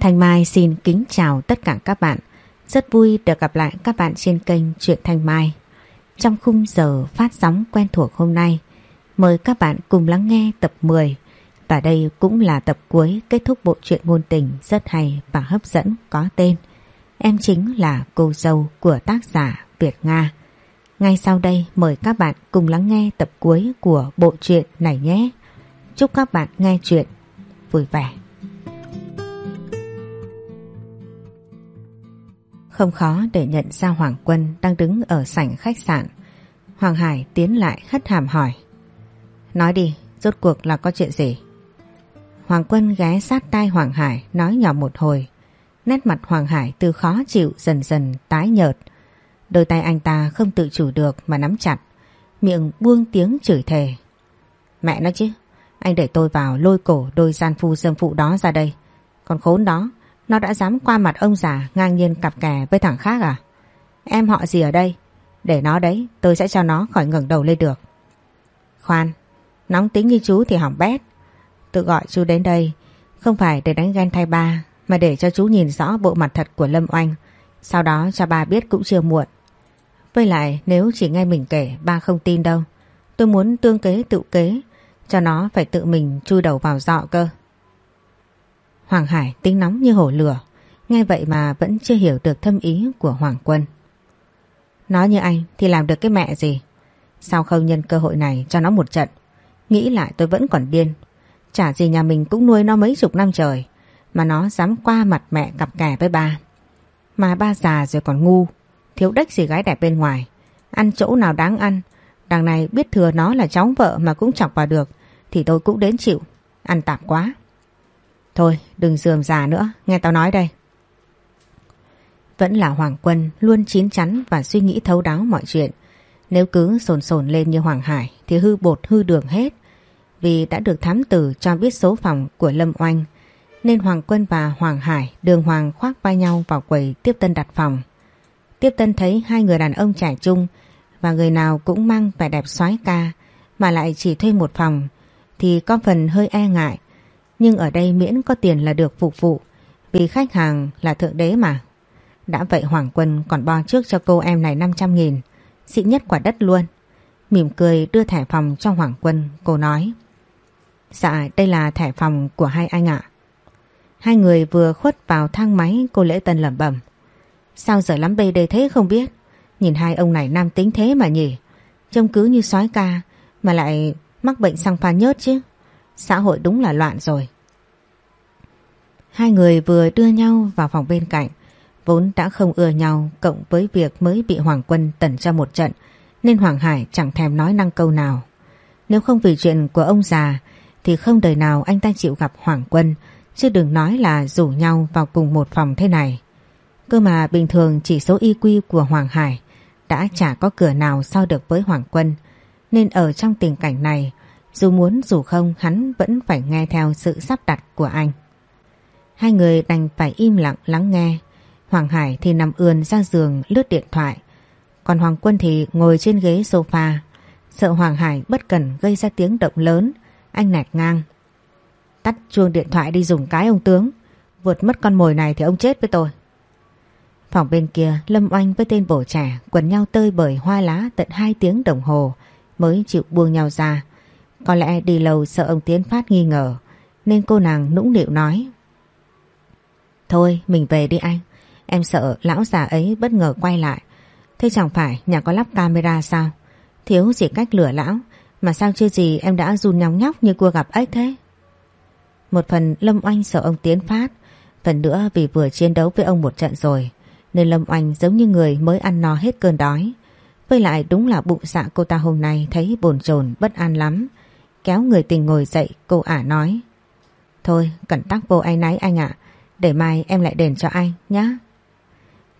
Thanh Mai xin kính chào tất cả các bạn. Rất vui được gặp lại các bạn trên kênh Truyện Thanh Mai. Trong khung giờ phát sóng quen thuộc hôm nay, mời các bạn cùng lắng nghe tập 10. Và đây cũng là tập cuối kết thúc bộ truyện ngôn tình rất hay và hấp dẫn có tên Em chính là cô dâu của tác giả Việt Nga. Ngay sau đây mời các bạn cùng lắng nghe tập cuối của bộ truyện này nhé. Chúc các bạn nghe chuyện vui vẻ. Không khó để nhận ra Hoàng Quân đang đứng ở sảnh khách sạn. Hoàng Hải tiến lại hất hàm hỏi. Nói đi, rốt cuộc là có chuyện gì? Hoàng Quân ghé sát tai Hoàng Hải nói nhỏ một hồi. Nét mặt Hoàng Hải từ khó chịu dần dần tái nhợt. Đôi tay anh ta không tự chủ được mà nắm chặt. Miệng buông tiếng chửi thề. Mẹ nói chứ, anh để tôi vào lôi cổ đôi gian phu dâm phụ đó ra đây. Còn khốn đó, nó đã dám qua mặt ông già ngang nhiên cặp kè với thằng khác à? Em họ gì ở đây? Để nó đấy, tôi sẽ cho nó khỏi ngẩng đầu lên được. Khoan, nóng tính như chú thì hỏng bét. Tôi gọi chú đến đây, không phải để đánh ghen thay ba, mà để cho chú nhìn rõ bộ mặt thật của Lâm Oanh. Sau đó cho ba biết cũng chưa muộn. Với lại nếu chỉ nghe mình kể ba không tin đâu. Tôi muốn tương kế tự kế, cho nó phải tự mình chui đầu vào dọ cơ. Hoàng Hải tính nóng như hổ lửa, nghe vậy mà vẫn chưa hiểu được thâm ý của Hoàng Quân. Nói như anh thì làm được cái mẹ gì? Sao không nhân cơ hội này cho nó một trận? Nghĩ lại tôi vẫn còn điên. Chả gì nhà mình cũng nuôi nó mấy chục năm trời, mà nó dám qua mặt mẹ cặp kè với ba. Mà ba già rồi còn ngu, thiếu đếch gì gái đẹp bên ngoài. Ăn chỗ nào đáng ăn, đằng này biết thừa nó là cháu vợ mà cũng chọc vào được, thì tôi cũng đến chịu. Ăn tạp quá. Thôi đừng dườm già nữa, nghe tao nói đây. Vẫn là Hoàng Quân luôn chín chắn và suy nghĩ thấu đáo mọi chuyện. Nếu cứ sồn sồn lên như Hoàng Hải thì hư bột hư đường hết. Vì đã được thám tử cho biết số phòng của Lâm Oanh nên Hoàng Quân và Hoàng Hải đường hoàng khoác vai nhau vào quầy tiếp tân đặt phòng. Tiếp tân thấy hai người đàn ông trẻ trung và người nào cũng mang vẻ đẹp soái ca mà lại chỉ thuê một phòng thì có phần hơi e ngại nhưng ở đây miễn có tiền là được phục vụ vì khách hàng là thượng đế mà. Đã vậy Hoàng Quân còn bo trước cho cô em này 500 nghìn, xịn nhất quả đất luôn. Mỉm cười đưa thẻ phòng cho Hoàng Quân, cô nói. Dạ, đây là thẻ phòng của hai anh ạ. Hai người vừa khuất vào thang máy cô Lễ Tân lẩm bẩm. Sao giờ lắm bê đây thế không biết? Nhìn hai ông này nam tính thế mà nhỉ? Trông cứ như sói ca mà lại mắc bệnh sang pha nhớt chứ. Xã hội đúng là loạn rồi. Hai người vừa đưa nhau vào phòng bên cạnh, vốn đã không ưa nhau cộng với việc mới bị Hoàng Quân tẩn cho một trận, nên Hoàng Hải chẳng thèm nói năng câu nào. Nếu không vì chuyện của ông già, thì không đời nào anh ta chịu gặp Hoàng Quân, chứ đừng nói là rủ nhau vào cùng một phòng thế này. Cơ mà bình thường chỉ số y quy của Hoàng Hải đã chả có cửa nào so được với Hoàng Quân, nên ở trong tình cảnh này, dù muốn dù không, hắn vẫn phải nghe theo sự sắp đặt của anh. Hai người đành phải im lặng lắng nghe. Hoàng Hải thì nằm ườn ra giường, lướt điện thoại. Còn Hoàng Quân thì ngồi trên ghế sofa. Sợ Hoàng Hải bất cẩn gây ra tiếng động lớn. Anh nẹt ngang. Tắt chuông điện thoại đi dùng cái, ông tướng. Vượt mất con mồi này thì ông chết với tôi. Phòng bên kia, Lâm Oanh với tên bổ trẻ quần nhau tơi bởi hoa lá tận 2 tiếng đồng hồ mới chịu buông nhau ra. Có lẽ đi lâu sợ ông Tiến Phát nghi ngờ, nên cô nàng nũng nịu nói. Thôi, mình về đi anh. Em sợ lão già ấy bất ngờ quay lại. Thế chẳng phải nhà có lắp camera sao? Thiếu gì cách lửa lão, Mà sao chưa gì em đã run nhóng nhóc như cua gặp ếch thế? Một phần Lâm Oanh sợ ông Tiến Phát, Phần nữa vì vừa chiến đấu với ông một trận rồi, Nên Lâm Oanh giống như người mới ăn no hết cơn đói. Với lại đúng là bụng dạ cô ta hôm nay thấy bồn chồn, bất an lắm. Kéo người tình ngồi dậy, cô ả nói. Thôi, cẩn tắc vô ai náy anh ạ. Để mai em lại đền cho anh, nhá.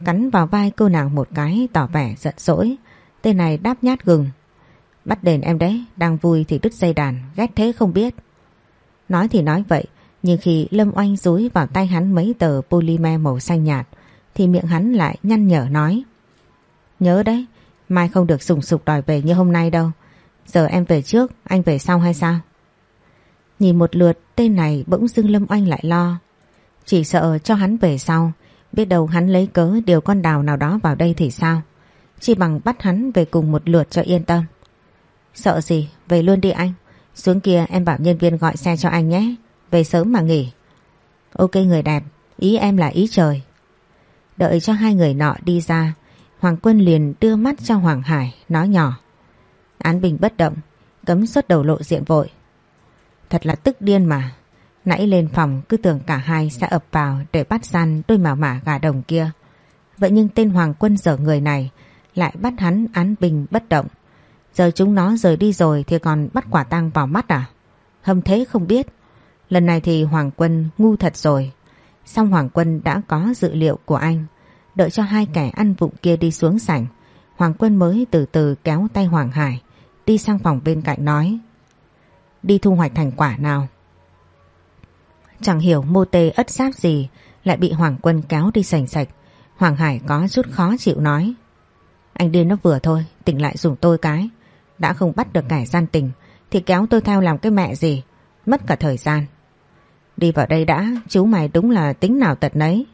Cắn vào vai cô nàng một cái, tỏ vẻ giận dỗi. Tên này đáp nhát gừng. Bắt đền em đấy, Đang vui thì đứt dây đàn, Ghét thế không biết. Nói thì nói vậy, Nhưng khi Lâm Oanh dúi vào tay hắn mấy tờ polymer màu xanh nhạt, Thì miệng hắn lại nhăn nhở nói. Nhớ đấy, Mai không được sùng sục đòi về như hôm nay đâu. Giờ em về trước Anh về sau hay sao Nhìn một lượt tên này bỗng dưng Lâm Oanh lại lo Chỉ sợ cho hắn về sau, biết đâu hắn lấy cớ điều con đào nào đó vào đây thì sao? Chỉ bằng bắt hắn về cùng một lượt cho yên tâm. Sợ gì, về luôn đi anh. Xuống kia em bảo nhân viên gọi xe cho anh nhé. Về sớm mà nghỉ. Ok người đẹp, ý em là ý trời. Đợi cho hai người nọ đi ra, Hoàng Quân liền đưa mắt cho Hoàng Hải, nói nhỏ. Án bình bất động, cấm xuất đầu lộ diện vội. Thật là tức điên mà. Nãy lên phòng cứ tưởng cả hai sẽ ập vào để bắt gian đôi màu mả gà đồng kia. Vậy nhưng tên Hoàng Quân dở người này lại bắt hắn án bình bất động. Giờ chúng nó rời đi rồi thì còn bắt quả tang vào mắt à? Hâm thế không biết. Lần này thì Hoàng Quân ngu thật rồi. Xong Hoàng Quân đã có dự liệu của anh. Đợi cho hai kẻ ăn vụng kia đi xuống sảnh. Hoàng Quân mới từ từ kéo tay Hoàng Hải. Đi sang phòng bên cạnh nói. Đi thu hoạch thành quả nào. Chẳng hiểu mô tê ất giáp gì lại bị Hoàng Quân kéo đi sành sạch. Hoàng Hải có chút khó chịu nói. Anh điên nó vừa thôi, tỉnh lại dùng tôi cái. Đã không bắt được kẻ gian tình thì kéo tôi theo làm cái mẹ gì. Mất cả thời gian. Đi vào đây đã, chú mày đúng là tính nào tật nấy.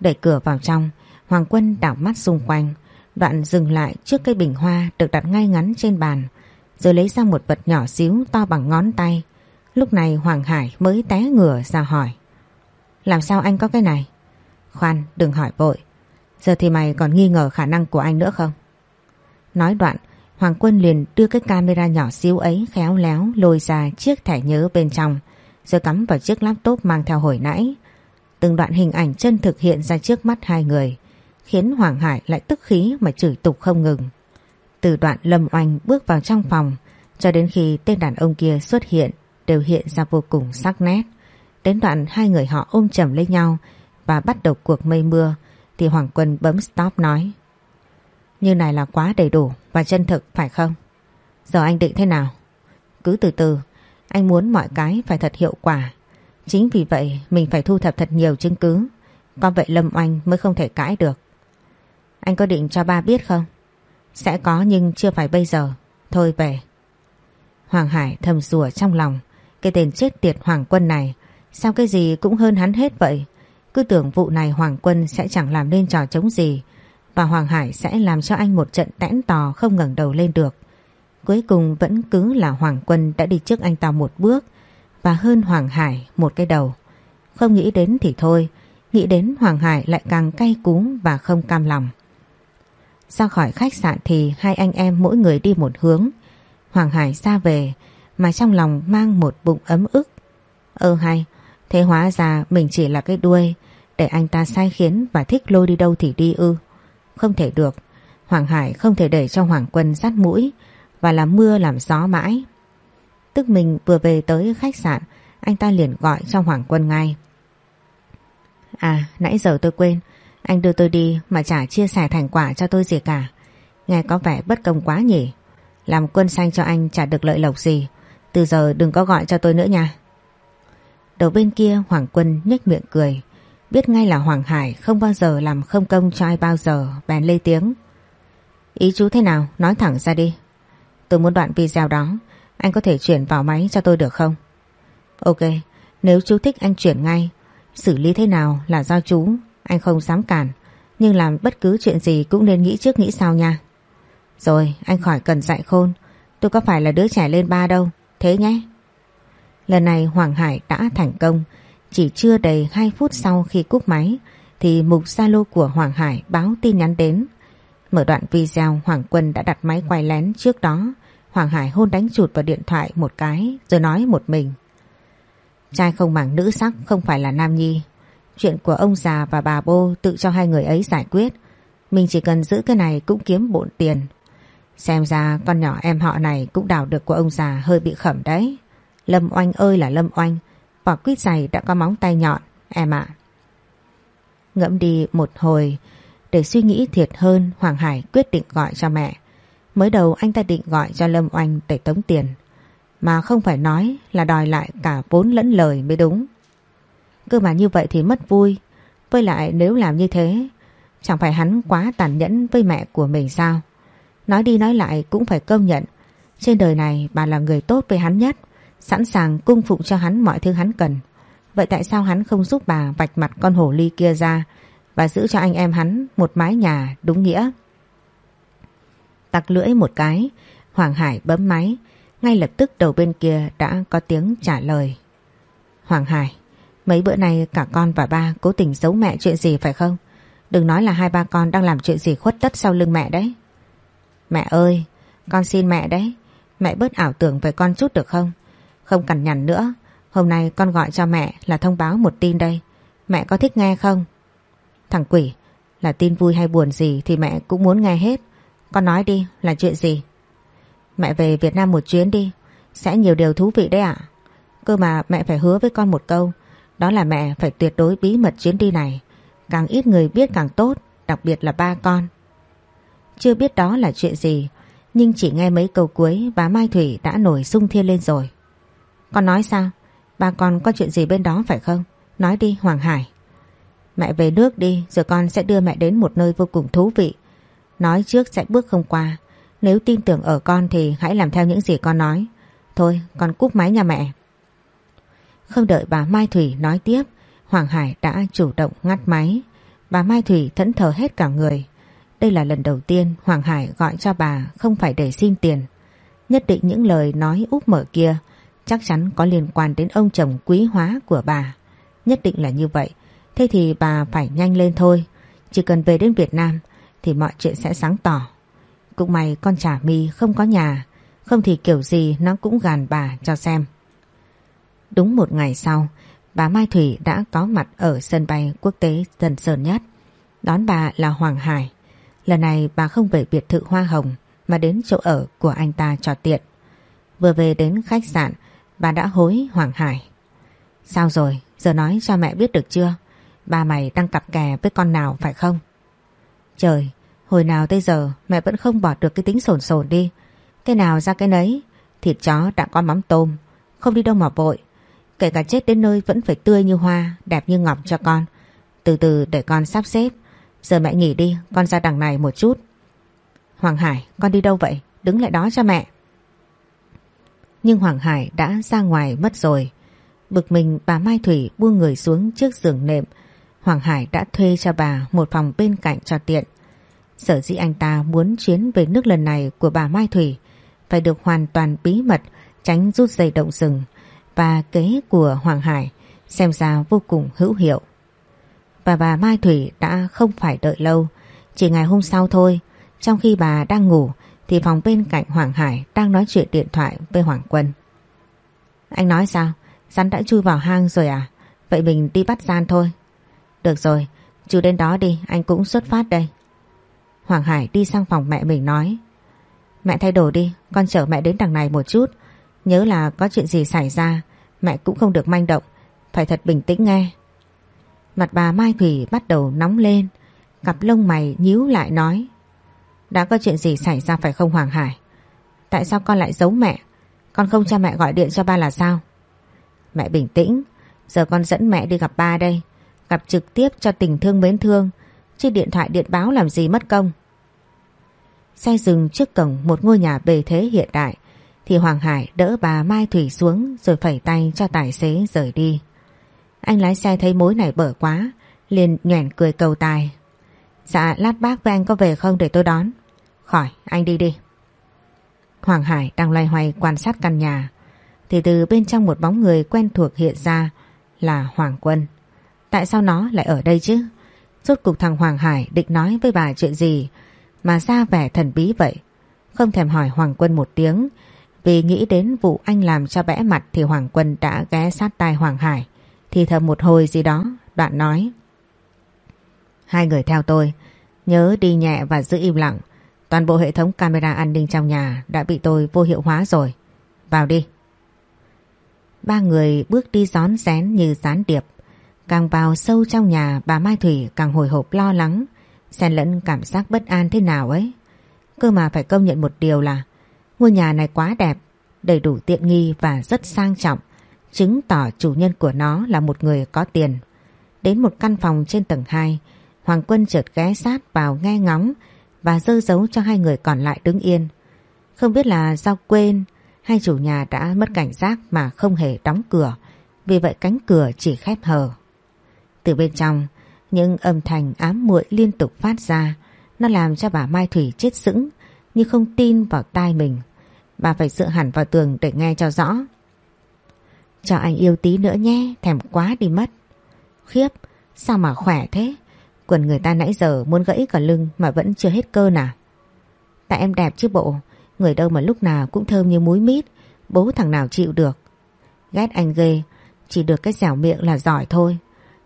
Đẩy cửa vào trong, Hoàng Quân đảo mắt xung quanh, đoạn dừng lại trước cây bình hoa được đặt ngay ngắn trên bàn, rồi lấy ra một vật nhỏ xíu to bằng ngón tay. Lúc này Hoàng Hải mới té ngửa ra hỏi. Làm sao anh có cái này? Khoan, đừng hỏi vội. Giờ thì mày còn nghi ngờ khả năng của anh nữa không? Nói đoạn, Hoàng Quân liền đưa cái camera nhỏ xíu ấy khéo léo lôi ra chiếc thẻ nhớ bên trong, rồi cắm vào chiếc laptop mang theo hồi nãy. Từng đoạn hình ảnh chân thực hiện ra trước mắt hai người, khiến Hoàng Hải lại tức khí mà chửi tục không ngừng. Từ đoạn Lâm Oanh bước vào trong phòng, cho đến khi tên đàn ông kia xuất hiện đều hiện ra vô cùng sắc nét. Đến đoạn hai người họ ôm chầm lấy nhau và bắt đầu cuộc mây mưa thì Hoàng Quân bấm stop nói. Như này là quá đầy đủ và chân thực phải không? Giờ anh định thế nào? Cứ từ từ, anh muốn mọi cái phải thật hiệu quả. Chính vì vậy mình phải thu thập thật nhiều chứng cứ. Có vậy Lâm Oanh mới không thể cãi được. Anh có định cho ba biết không? Sẽ có nhưng chưa phải bây giờ. Thôi về. Hoàng Hải thầm rùa trong lòng. Cái tên chết tiệt Hoàng Quân này sao cái gì cũng hơn hắn hết vậy? Cứ tưởng vụ này Hoàng Quân sẽ chẳng làm nên trò chống gì và Hoàng Hải sẽ làm cho anh một trận tẽn tò không ngẩng đầu lên được. Cuối cùng vẫn cứ là Hoàng Quân đã đi trước anh ta một bước và hơn Hoàng Hải một cái đầu. Không nghĩ đến thì thôi, nghĩ đến Hoàng Hải lại càng cay cú và không cam lòng. Ra khỏi khách sạn thì hai anh em mỗi người đi một hướng. Hoàng Hải ra về mà trong lòng mang một bụng ấm ức. Ơ hay, thế hóa ra mình chỉ là cái đuôi để anh ta sai khiến và thích lôi đi đâu thì đi ư. Không thể được, Hoàng Hải không thể để cho Hoàng Quân rát mũi và làm mưa làm gió mãi. Tức mình vừa về tới khách sạn, anh ta liền gọi cho Hoàng Quân ngay. À, nãy giờ tôi quên, anh đưa tôi đi mà chả chia sẻ thành quả cho tôi gì cả. Nghe có vẻ bất công quá nhỉ. Làm quân xanh cho anh chả được lợi lộc gì. Từ giờ đừng có gọi cho tôi nữa nha. Đầu bên kia Hoàng Quân nhếch miệng cười. Biết ngay là Hoàng Hải không bao giờ làm không công cho ai bao giờ, bèn lê tiếng. Ý chú thế nào? Nói thẳng ra đi. Tôi muốn đoạn video đó, anh có thể chuyển vào máy cho tôi được không? Ok, nếu chú thích anh chuyển ngay, xử lý thế nào là do chú, anh không dám cản. Nhưng làm bất cứ chuyện gì cũng nên nghĩ trước nghĩ sau nha. Rồi, anh khỏi cần dạy khôn, tôi có phải là đứa trẻ lên ba đâu, thế nhé. Lần này Hoàng Hải đã thành công, chỉ chưa đầy 2 phút sau khi cúp máy thì mục Zalo của Hoàng Hải báo tin nhắn đến. Mở đoạn video Hoàng Quân đã đặt máy quay lén trước đó. Hoàng Hải hôn đánh chụt vào điện thoại một cái rồi nói một mình. Trai không màng nữ sắc không phải là Nam Nhi. Chuyện của ông già và bà Bô tự cho hai người ấy giải quyết. Mình chỉ cần giữ cái này cũng kiếm bộn tiền. Xem ra con nhỏ em họ này cũng đào được của ông già hơi bị khẩm đấy. Lâm Oanh ơi là Lâm Oanh. Vỏ quýt giày đã có móng tay nhọn, em ạ. Ngẫm đi một hồi, để suy nghĩ thiệt hơn Hoàng Hải quyết định gọi cho mẹ. Mới đầu anh ta định gọi cho Lâm Oanh để tống tiền. Mà không phải nói là đòi lại cả vốn lẫn lời mới đúng. Cơ mà như vậy thì mất vui. Với lại nếu làm như thế, chẳng phải hắn quá tàn nhẫn với mẹ của mình sao? Nói đi nói lại cũng phải công nhận. Trên đời này bà là người tốt với hắn nhất sẵn sàng cung phụng cho hắn mọi thứ hắn cần. Vậy tại sao hắn không giúp bà vạch mặt con hổ ly kia ra và giữ cho anh em hắn một mái nhà đúng nghĩa? Tặc lưỡi một cái, Hoàng Hải bấm máy, ngay lập tức đầu bên kia đã có tiếng trả lời. Hoàng Hải, mấy bữa nay cả con và ba cố tình giấu mẹ chuyện gì phải không? Đừng nói là hai ba con đang làm chuyện gì khuất tất sau lưng mẹ đấy. Mẹ ơi, con xin mẹ đấy, mẹ bớt ảo tưởng về con chút được không? Không cần nhằn nữa, hôm nay con gọi cho mẹ là thông báo một tin đây. Mẹ có thích nghe không? Thằng quỷ, là tin vui hay buồn gì thì mẹ cũng muốn nghe hết. Con nói đi, là chuyện gì? Mẹ về Việt Nam một chuyến đi, sẽ nhiều điều thú vị đấy ạ. Cơ mà mẹ phải hứa với con một câu, đó là mẹ phải tuyệt đối bí mật chuyến đi này. Càng ít người biết càng tốt, đặc biệt là ba con. Chưa biết đó là chuyện gì, nhưng chỉ nghe mấy câu cuối bà Mai Thủy đã nổi sung thiên lên rồi. Con nói sao? Ba con có chuyện gì bên đó phải không? Nói đi Hoàng Hải. Mẹ về nước đi rồi con sẽ đưa mẹ đến một nơi vô cùng thú vị. Nói trước sẽ bước không qua. Nếu tin tưởng ở con thì hãy làm theo những gì con nói. Thôi con cúp máy nhà mẹ. Không đợi bà Mai Thủy nói tiếp, Hoàng Hải đã chủ động ngắt máy. Bà Mai Thủy thẫn thờ hết cả người. Đây là lần đầu tiên Hoàng Hải gọi cho bà không phải để xin tiền. Nhất định những lời nói úp mở kia chắc chắn có liên quan đến ông chồng quý hóa của bà. Nhất định là như vậy. Thế thì bà phải nhanh lên thôi. Chỉ cần về đến Việt Nam thì mọi chuyện sẽ sáng tỏ. Cũng may con trả mi không có nhà. Không thì kiểu gì nó cũng gàn bà cho xem. Đúng một ngày sau, bà Mai Thủy đã có mặt ở sân bay quốc tế Tân Sơn Nhất. Đón bà là Hoàng Hải. Lần này bà không về biệt thự Hoa Hồng mà đến chỗ ở của anh ta trò tiện. Vừa về đến khách sạn, bà đã hối Hoàng Hải. Sao rồi, giờ nói cho mẹ biết được chưa? Ba mày đang cặp kè với con nào phải không? Trời, hồi nào tới giờ mẹ vẫn không bỏ được cái tính sồn sồn đi. Cái nào ra cái nấy, thịt chó đã có mắm tôm, không đi đâu mà vội. Kể cả chết đến nơi vẫn phải tươi như hoa, đẹp như ngọc cho con. Từ từ để con sắp xếp. Giờ mẹ nghỉ đi, con ra đằng này một chút. Hoàng Hải, con đi đâu vậy? Đứng lại đó cho mẹ. Nhưng Hoàng Hải đã ra ngoài mất rồi. Bực mình bà Mai Thủy buông người xuống trước giường nệm. Hoàng Hải đã thuê cho bà một phòng bên cạnh cho tiện. Sở dĩ anh ta muốn chuyến về nước lần này của bà Mai Thủy phải được hoàn toàn bí mật tránh rút dây động rừng và kế của Hoàng Hải xem ra vô cùng hữu hiệu. Và bà Mai Thủy đã không phải đợi lâu, chỉ ngày hôm sau thôi, trong khi bà đang ngủ thì phòng bên cạnh Hoàng Hải đang nói chuyện điện thoại với Hoàng Quân. Anh nói sao? Rắn đã chui vào hang rồi à? Vậy mình đi bắt gian thôi. Được rồi, chú đến đó đi, anh cũng xuất phát đây. Hoàng Hải đi sang phòng mẹ mình nói. Mẹ thay đồ đi, con chở mẹ đến đằng này một chút. Nhớ là có chuyện gì xảy ra, mẹ cũng không được manh động, phải thật bình tĩnh nghe. Mặt bà Mai Thủy bắt đầu nóng lên, cặp lông mày nhíu lại nói. Đã có chuyện gì xảy ra phải không Hoàng Hải? Tại sao con lại giấu mẹ? Con không cho mẹ gọi điện cho ba là sao? Mẹ bình tĩnh, giờ con dẫn mẹ đi gặp ba đây. Gặp trực tiếp cho tình thương mến thương, chứ điện thoại điện báo làm gì mất công. Xe dừng trước cổng một ngôi nhà bề thế hiện đại, thì Hoàng Hải đỡ bà Mai Thủy xuống rồi phẩy tay cho tài xế rời đi. Anh lái xe thấy mối này bở quá, liền nhoẻn cười cầu tài. Dạ lát bác với anh có về không để tôi đón. Khỏi, anh đi đi. Hoàng Hải đang loay hoay quan sát căn nhà, thì từ bên trong một bóng người quen thuộc hiện ra là Hoàng Quân. Tại sao nó lại ở đây chứ? Rốt cục thằng Hoàng Hải định nói với bà chuyện gì mà ra vẻ thần bí vậy? Không thèm hỏi Hoàng Quân một tiếng vì nghĩ đến vụ anh làm cho bẽ mặt thì Hoàng Quân đã ghé sát tai Hoàng Hải. Thì thầm một hồi gì đó, đoạn nói. Hai người theo tôi, nhớ đi nhẹ và giữ im lặng. Toàn bộ hệ thống camera an ninh trong nhà đã bị tôi vô hiệu hóa rồi. Vào đi. Ba người bước đi gión rén như gián điệp. Càng vào sâu trong nhà, bà Mai Thủy càng hồi hộp lo lắng. Xen lẫn cảm giác bất an thế nào ấy? Cơ mà phải công nhận một điều là ngôi nhà này quá đẹp đầy đủ tiện nghi và rất sang trọng chứng tỏ chủ nhân của nó là một người có tiền. Đến một căn phòng trên tầng 2, Hoàng Quân chợt ghé sát vào nghe ngóng và dơ dấu cho hai người còn lại đứng yên. Không biết là do quên hay chủ nhà đã mất cảnh giác mà không hề đóng cửa Vì vậy cánh cửa chỉ khép hờ. Từ bên trong, những âm thanh ám muội liên tục phát ra. Nó làm cho bà Mai Thủy chết sững như không tin vào tai mình. Bà phải dựa hẳn vào tường để nghe cho rõ. Cho anh yêu tí nữa nhé, thèm quá đi mất. Khiếp, sao mà khỏe thế? Quần người ta nãy giờ muốn gãy cả lưng mà vẫn chưa hết cơ à? Tại em đẹp chứ bộ, người đâu mà lúc nào cũng thơm như muối mít, bố thằng nào chịu được. Ghét anh ghê, chỉ được cái dẻo miệng là giỏi thôi.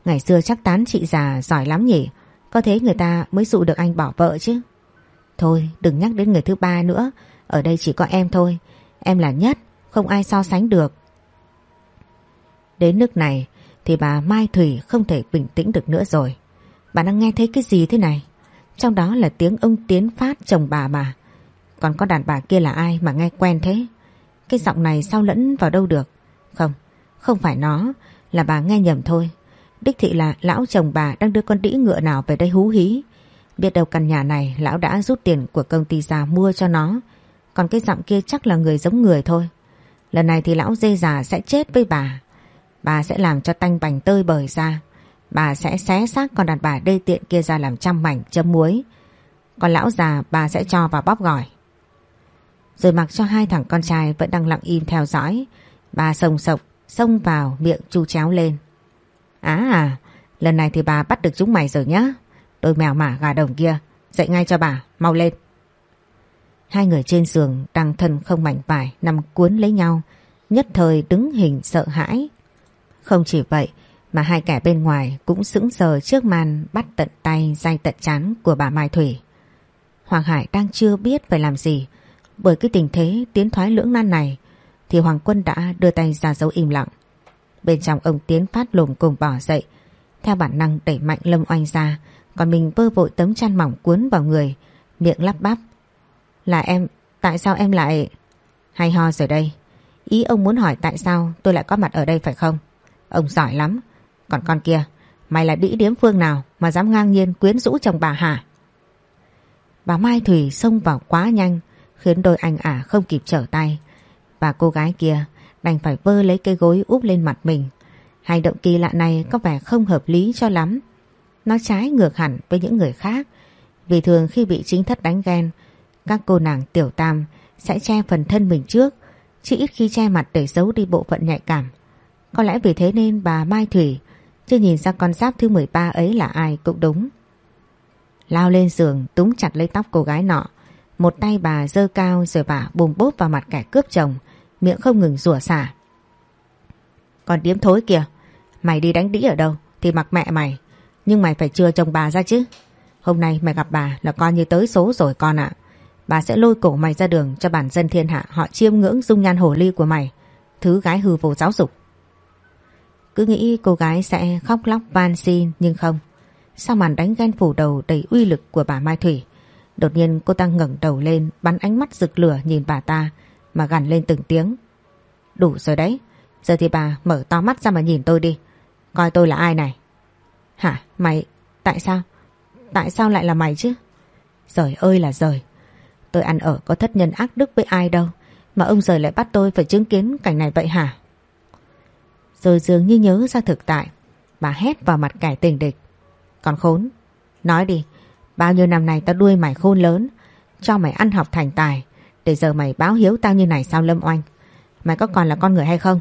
Ngày xưa chắc tán chị già giỏi lắm nhỉ, có thế người ta mới dụ được anh bỏ vợ chứ. Thôi đừng nhắc đến người thứ ba nữa, ở đây chỉ có em thôi, em là nhất, không ai so sánh được. Đến nước này thì bà Mai Thủy không thể bình tĩnh được nữa rồi. Bà đang nghe thấy cái gì thế này? Trong đó là tiếng ông Tiến Phát chồng bà mà. Còn có đàn bà kia là ai mà nghe quen thế? Cái giọng này sao lẫn vào đâu được? Không, không phải nó, là bà nghe nhầm thôi. Đích thị là lão chồng bà đang đưa con đĩ ngựa nào về đây hú hí. Biết đâu căn nhà này lão đã rút tiền của công ty ra mua cho nó. Còn cái giọng kia chắc là người giống người thôi. Lần này thì lão dê già sẽ chết với bà. Bà sẽ làm cho tanh bành tơi bời ra. Bà sẽ xé xác con đàn bà đê tiện kia ra làm trăm mảnh chấm muối. Còn lão già bà sẽ cho vào bóp gỏi. Rồi mặc cho hai thằng con trai vẫn đang lặng im theo dõi. Bà sồng sộc xông vào miệng chu chéo lên. Á à, lần này thì bà bắt được chúng mày rồi nhá. Đôi mèo mả gà đồng kia, dậy ngay cho bà, mau lên. Hai người trên giường đang thân không mảnh vải nằm cuốn lấy nhau, nhất thời đứng hình sợ hãi. Không chỉ vậy mà hai kẻ bên ngoài cũng sững sờ trước màn bắt tận tay dây tận chán của bà Mai Thủy. Hoàng Hải đang chưa biết phải làm gì bởi cái tình thế tiến thoái lưỡng nan này thì Hoàng Quân đã đưa tay ra dấu im lặng. Bên trong ông Tiến phát lồm cùng bỏ dậy theo bản năng đẩy mạnh Lâm Oanh ra còn mình vơ vội tấm chăn mỏng cuốn vào người miệng lắp bắp. Là em, tại sao em lại... Hay ho rồi đây. Ý ông muốn hỏi tại sao tôi lại có mặt ở đây phải không? Ông giỏi lắm. Còn con kia, mày là đĩ điếm phương nào mà dám ngang nhiên quyến rũ chồng bà hả? Bà Mai Thủy xông vào quá nhanh khiến đôi anh ả không kịp trở tay. Và cô gái kia đành phải vơ lấy cây gối úp lên mặt mình. Hành động kỳ lạ này có vẻ không hợp lý cho lắm. Nó trái ngược hẳn với những người khác. Vì thường khi bị chính thất đánh ghen, các cô nàng tiểu tam sẽ che phần thân mình trước, chứ ít khi che mặt để giấu đi bộ phận nhạy cảm. Có lẽ vì thế nên bà Mai Thủy chưa nhìn ra con giáp thứ 13 ấy là ai cũng đúng. Lao lên giường túm chặt lấy tóc cô gái nọ. Một tay bà dơ cao rồi bà bùm bốp vào mặt kẻ cướp chồng, miệng không ngừng rủa xả. Còn điếm thối kìa, mày đi đánh đĩ ở đâu thì mặc mẹ mày, nhưng mày phải chừa chồng bà ra chứ. Hôm nay mày gặp bà là coi như tới số rồi con ạ. Bà sẽ lôi cổ mày ra đường cho bản dân thiên hạ họ chiêm ngưỡng dung nhan hồ ly của mày. Thứ gái hư vô giáo dục. Cứ nghĩ cô gái sẽ khóc lóc van xin nhưng không. Sau màn đánh ghen phủ đầu đầy uy lực của bà Mai Thủy. Đột nhiên cô ta ngẩng đầu lên, bắn ánh mắt rực lửa nhìn bà ta, mà gằn lên từng tiếng. Đủ rồi đấy. Giờ thì bà mở to mắt ra mà nhìn tôi đi. Coi tôi là ai này. Hả? Mày? Tại sao? Tại sao lại là mày chứ? Rời ơi là rời. Tôi ăn ở có thất nhân ác đức với ai đâu. Mà ông rời lại bắt tôi phải chứng kiến cảnh này vậy hả? Rồi dường như nhớ ra thực tại. Bà hét vào mặt kẻ tình địch. Còn khốn. Nói đi. Bao nhiêu năm nay tao đuôi mày khôn lớn. Cho mày ăn học thành tài. Để giờ mày báo hiếu tao như này sao Lâm Oanh. Mày có còn là con người hay không?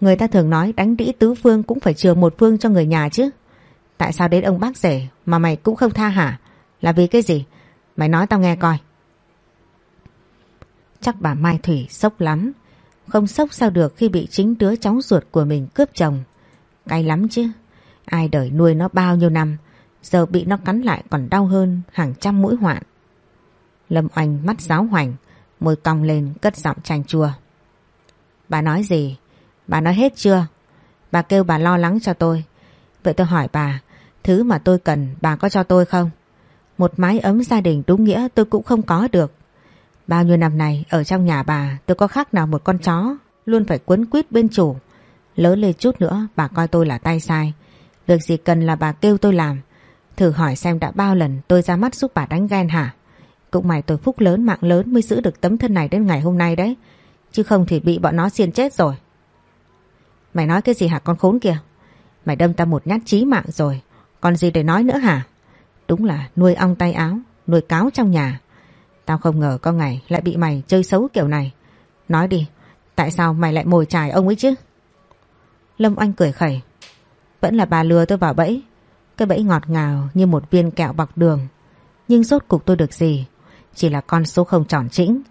Người ta thường nói đánh đĩ tứ phương cũng phải chừa một phương cho người nhà chứ. Tại sao đến ông bác rể mà mày cũng không tha hả? Là vì cái gì? Mày nói tao nghe coi. Chắc bà Mai Thủy sốc lắm. Không sốc sao được khi bị chính đứa cháu ruột của mình cướp chồng. Cay lắm chứ. Ai đời nuôi nó bao nhiêu năm. Giờ bị nó cắn lại còn đau hơn hàng trăm mũi hoạn. Lâm Oanh mắt giáo hoành. Môi cong lên cất giọng chanh chua. Bà nói gì? Bà nói hết chưa? Bà kêu bà lo lắng cho tôi. Vậy tôi hỏi bà, thứ mà tôi cần bà có cho tôi không? Một mái ấm gia đình đúng nghĩa tôi cũng không có được. Bao nhiêu năm này ở trong nhà bà tôi có khác nào một con chó, luôn phải quấn quýt bên chủ. Lớn lên chút nữa bà coi tôi là tay sai. Việc gì cần là bà kêu tôi làm. Thử hỏi xem đã bao lần tôi ra mắt giúp bà đánh ghen hả? Cũng mày tôi phúc lớn mạng lớn mới giữ được tấm thân này đến ngày hôm nay đấy. Chứ không thì bị bọn nó xiên chết rồi. Mày nói cái gì hả con khốn kìa? Mày đâm ta một nhát chí mạng rồi. Còn gì để nói nữa hả? Đúng là nuôi ong tay áo, nuôi cáo trong nhà. Tao không ngờ có ngày lại bị mày chơi xấu kiểu này. Nói đi, tại sao mày lại mồi chài ông ấy chứ? Lâm Oanh cười khẩy. Vẫn là bà lừa tôi vào bẫy. Cái bẫy ngọt ngào như một viên kẹo bọc đường. Nhưng rốt cục tôi được gì? Chỉ là con số không tròn chỉnh.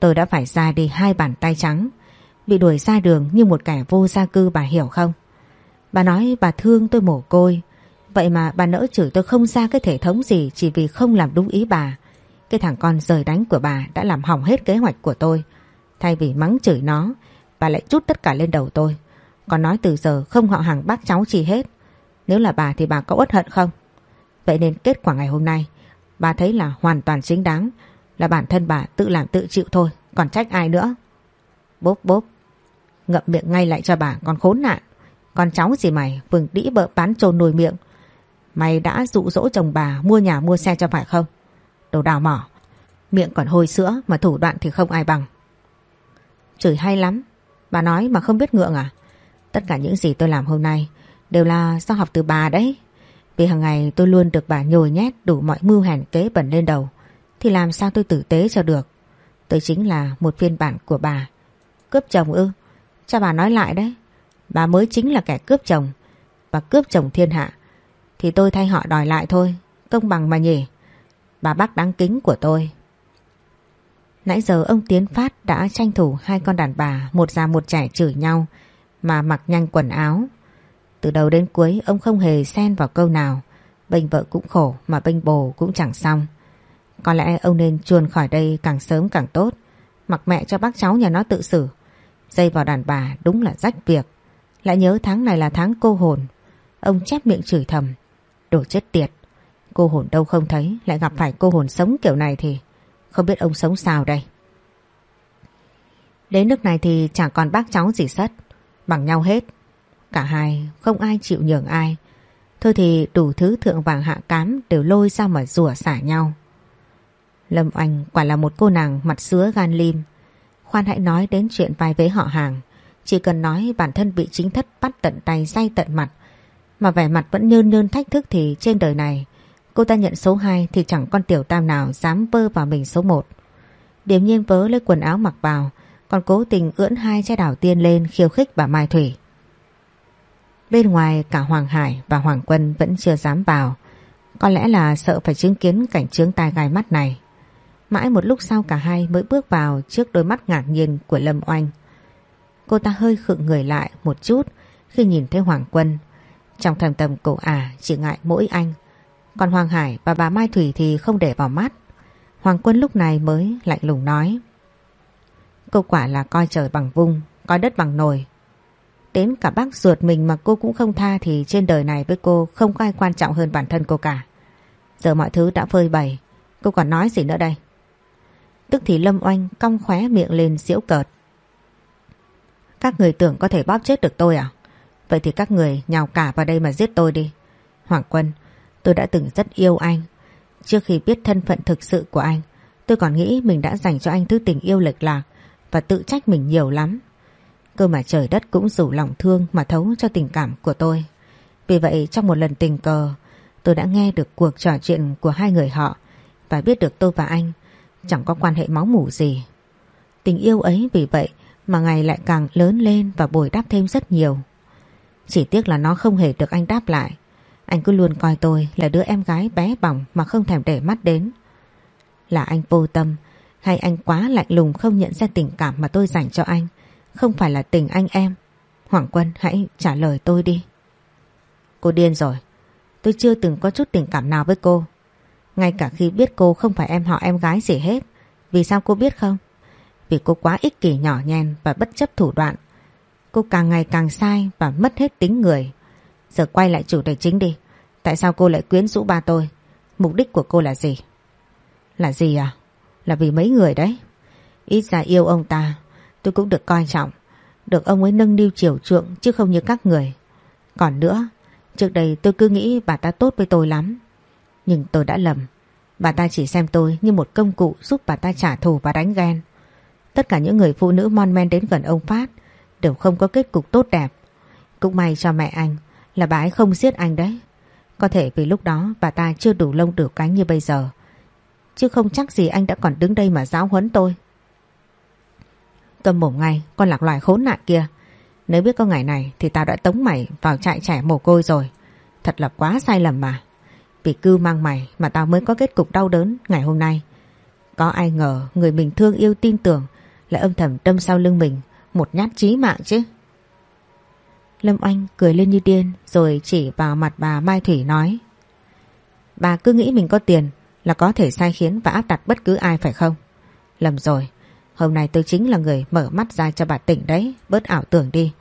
Tôi đã phải ra đi hai bàn tay trắng. Bị đuổi ra đường như một kẻ vô gia cư bà hiểu không? Bà nói bà thương tôi mồ côi. Vậy mà bà nỡ chửi tôi không ra cái thể thống gì chỉ vì không làm đúng ý bà. Cái thằng con rời đánh của bà đã làm hỏng hết kế hoạch của tôi. Thay vì mắng chửi nó, bà lại chút tất cả lên đầu tôi. Còn nói từ giờ không họ hàng bác cháu chi hết. Nếu là bà thì bà có uất hận không? Vậy nên kết quả ngày hôm nay, bà thấy là hoàn toàn chính đáng, là bản thân bà tự làm tự chịu thôi, còn trách ai nữa. Bốp bốp, ngậm miệng ngay lại cho bà, con khốn nạn. Con cháu gì mày, vừng đĩ bợ bán trồn nồi miệng. Mày đã dụ dỗ chồng bà mua nhà mua xe cho phải không? Đồ đào mỏ, miệng còn hôi sữa mà thủ đoạn thì không ai bằng. Chửi hay lắm, bà nói mà không biết ngượng à? Tất cả những gì tôi làm hôm nay đều là do học từ bà đấy. Vì hàng ngày tôi luôn được bà nhồi nhét đủ mọi mưu hèn kế bẩn lên đầu. Thì làm sao tôi tử tế cho được? Tôi chính là một phiên bản của bà. Cướp chồng ư? Cha bà nói lại đấy. Bà mới chính là kẻ cướp chồng. Và cướp chồng thiên hạ. Thì tôi thay họ đòi lại thôi. Công bằng mà nhỉ. Bà bác đáng kính của tôi. Nãy giờ ông Tiến Phát đã tranh thủ hai con đàn bà, một già một trẻ chửi nhau mà mặc nhanh quần áo. Từ đầu đến cuối ông không hề xen vào câu nào. Bênh vợ cũng khổ mà bênh bồ cũng chẳng xong. Có lẽ ông nên chuồn khỏi đây càng sớm càng tốt. Mặc mẹ cho bác cháu nhà nó tự xử. Dây vào đàn bà đúng là rách việc. Lại nhớ tháng này là tháng cô hồn. Ông chép miệng chửi thầm. Đồ chết tiệt. Cô hồn đâu không thấy, lại gặp phải cô hồn sống kiểu này thì không biết ông sống sao đây. Đến nước này thì chẳng còn bác cháu gì sất. Bằng nhau hết. Cả hai, không ai chịu nhường ai. Thôi thì đủ thứ thượng vàng hạ cám đều lôi ra mà rủa xả nhau. Lâm Oanh quả là một cô nàng mặt sứa gan lim. Khoan hãy nói đến chuyện vai vế họ hàng. Chỉ cần nói bản thân bị chính thất bắt tận tay, say tận mặt. Mà vẻ mặt vẫn nhơn nhơn thách thức thì trên đời này cô ta nhận số 2 thì chẳng con tiểu tam nào dám vơ vào mình số 1. Điềm nhiên vớ lấy quần áo mặc vào, còn cố tình ưỡn hai chai đảo tiên lên khiêu khích bà Mai Thủy. Bên ngoài cả Hoàng Hải và Hoàng Quân vẫn chưa dám vào. Có lẽ là sợ phải chứng kiến cảnh trướng tai gai mắt này. Mãi một lúc sau cả hai mới bước vào trước đôi mắt ngạc nhiên của Lâm Oanh. Cô ta hơi khựng người lại một chút khi nhìn thấy Hoàng Quân. Trong thầm tầm cổ à chỉ ngại mỗi anh. Còn Hoàng Hải và bà Mai Thủy thì không để vào mắt. Hoàng Quân lúc này mới lạnh lùng nói. Cô quả là coi trời bằng vung, coi đất bằng nồi. Đến cả bác ruột mình mà cô cũng không tha thì trên đời này với cô không có ai quan trọng hơn bản thân cô cả. Giờ mọi thứ đã phơi bày, cô còn nói gì nữa đây? Tức thì Lâm Oanh cong khóe miệng lên diễu cợt. Các người tưởng có thể bóp chết được tôi à? Vậy thì các người nhào cả vào đây mà giết tôi đi. Hoàng Quân, tôi đã từng rất yêu anh. Trước khi biết thân phận thực sự của anh, tôi còn nghĩ mình đã dành cho anh thứ tình yêu lệch lạc và tự trách mình nhiều lắm. Cơ mà trời đất cũng rủ lòng thương mà thấu cho tình cảm của tôi. Vì vậy trong một lần tình cờ tôi đã nghe được cuộc trò chuyện của hai người họ và biết được tôi và anh chẳng có quan hệ máu mủ gì. Tình yêu ấy vì vậy mà ngày lại càng lớn lên và bồi đắp thêm rất nhiều. Chỉ tiếc là nó không hề được anh đáp lại. Anh cứ luôn coi tôi là đứa em gái bé bỏng mà không thèm để mắt đến. Là anh vô tâm, hay anh quá lạnh lùng không nhận ra tình cảm mà tôi dành cho anh? Không phải là tình anh em. Hoàng Quân, hãy trả lời tôi đi. Cô điên rồi. Tôi chưa từng có chút tình cảm nào với cô. Ngay cả khi biết cô không phải em họ em gái gì hết, Vì sao cô biết không? Vì cô quá ích kỷ nhỏ nhen và bất chấp thủ đoạn. Cô càng ngày càng sai và mất hết tính người. Giờ quay lại chủ đề chính đi Tại sao cô lại quyến rũ ba tôi? Mục đích của cô là gì? Là gì à? là vì mấy người đấy. Ít ra yêu ông ta, tôi cũng được coi trọng, được ông ấy nâng niu chiều chuộng chứ không như các người. Còn nữa, trước đây tôi cứ nghĩ bà ta tốt với tôi lắm. Nhưng tôi đã lầm, bà ta chỉ xem tôi như một công cụ giúp bà ta trả thù và đánh ghen. Tất cả những người phụ nữ mon men đến gần ông Phát đều không có kết cục tốt đẹp. Cũng may cho mẹ anh là bà ấy không giết anh đấy. Có thể vì lúc đó bà ta chưa đủ lông đủ cánh như bây giờ. Chứ không chắc gì anh đã còn đứng đây mà giáo huấn tôi. Cầm mồm ngay, con lạc loài khốn nạn kia. Nếu biết có ngày này thì tao đã tống mày vào trại trẻ mồ côi rồi. Thật là quá sai lầm mà. Vì cư mang mày mà tao mới có kết cục đau đớn ngày hôm nay. Có ai ngờ người mình thương yêu tin tưởng lại âm thầm đâm sau lưng mình một nhát chí mạng chứ. Lâm Anh cười lên như điên rồi chỉ vào mặt bà Mai Thủy nói Bà cứ nghĩ mình có tiền là có thể sai khiến và áp đặt bất cứ ai phải không? Lầm rồi, hôm nay tôi chính là người mở mắt ra cho bà tỉnh đấy, bớt ảo tưởng đi.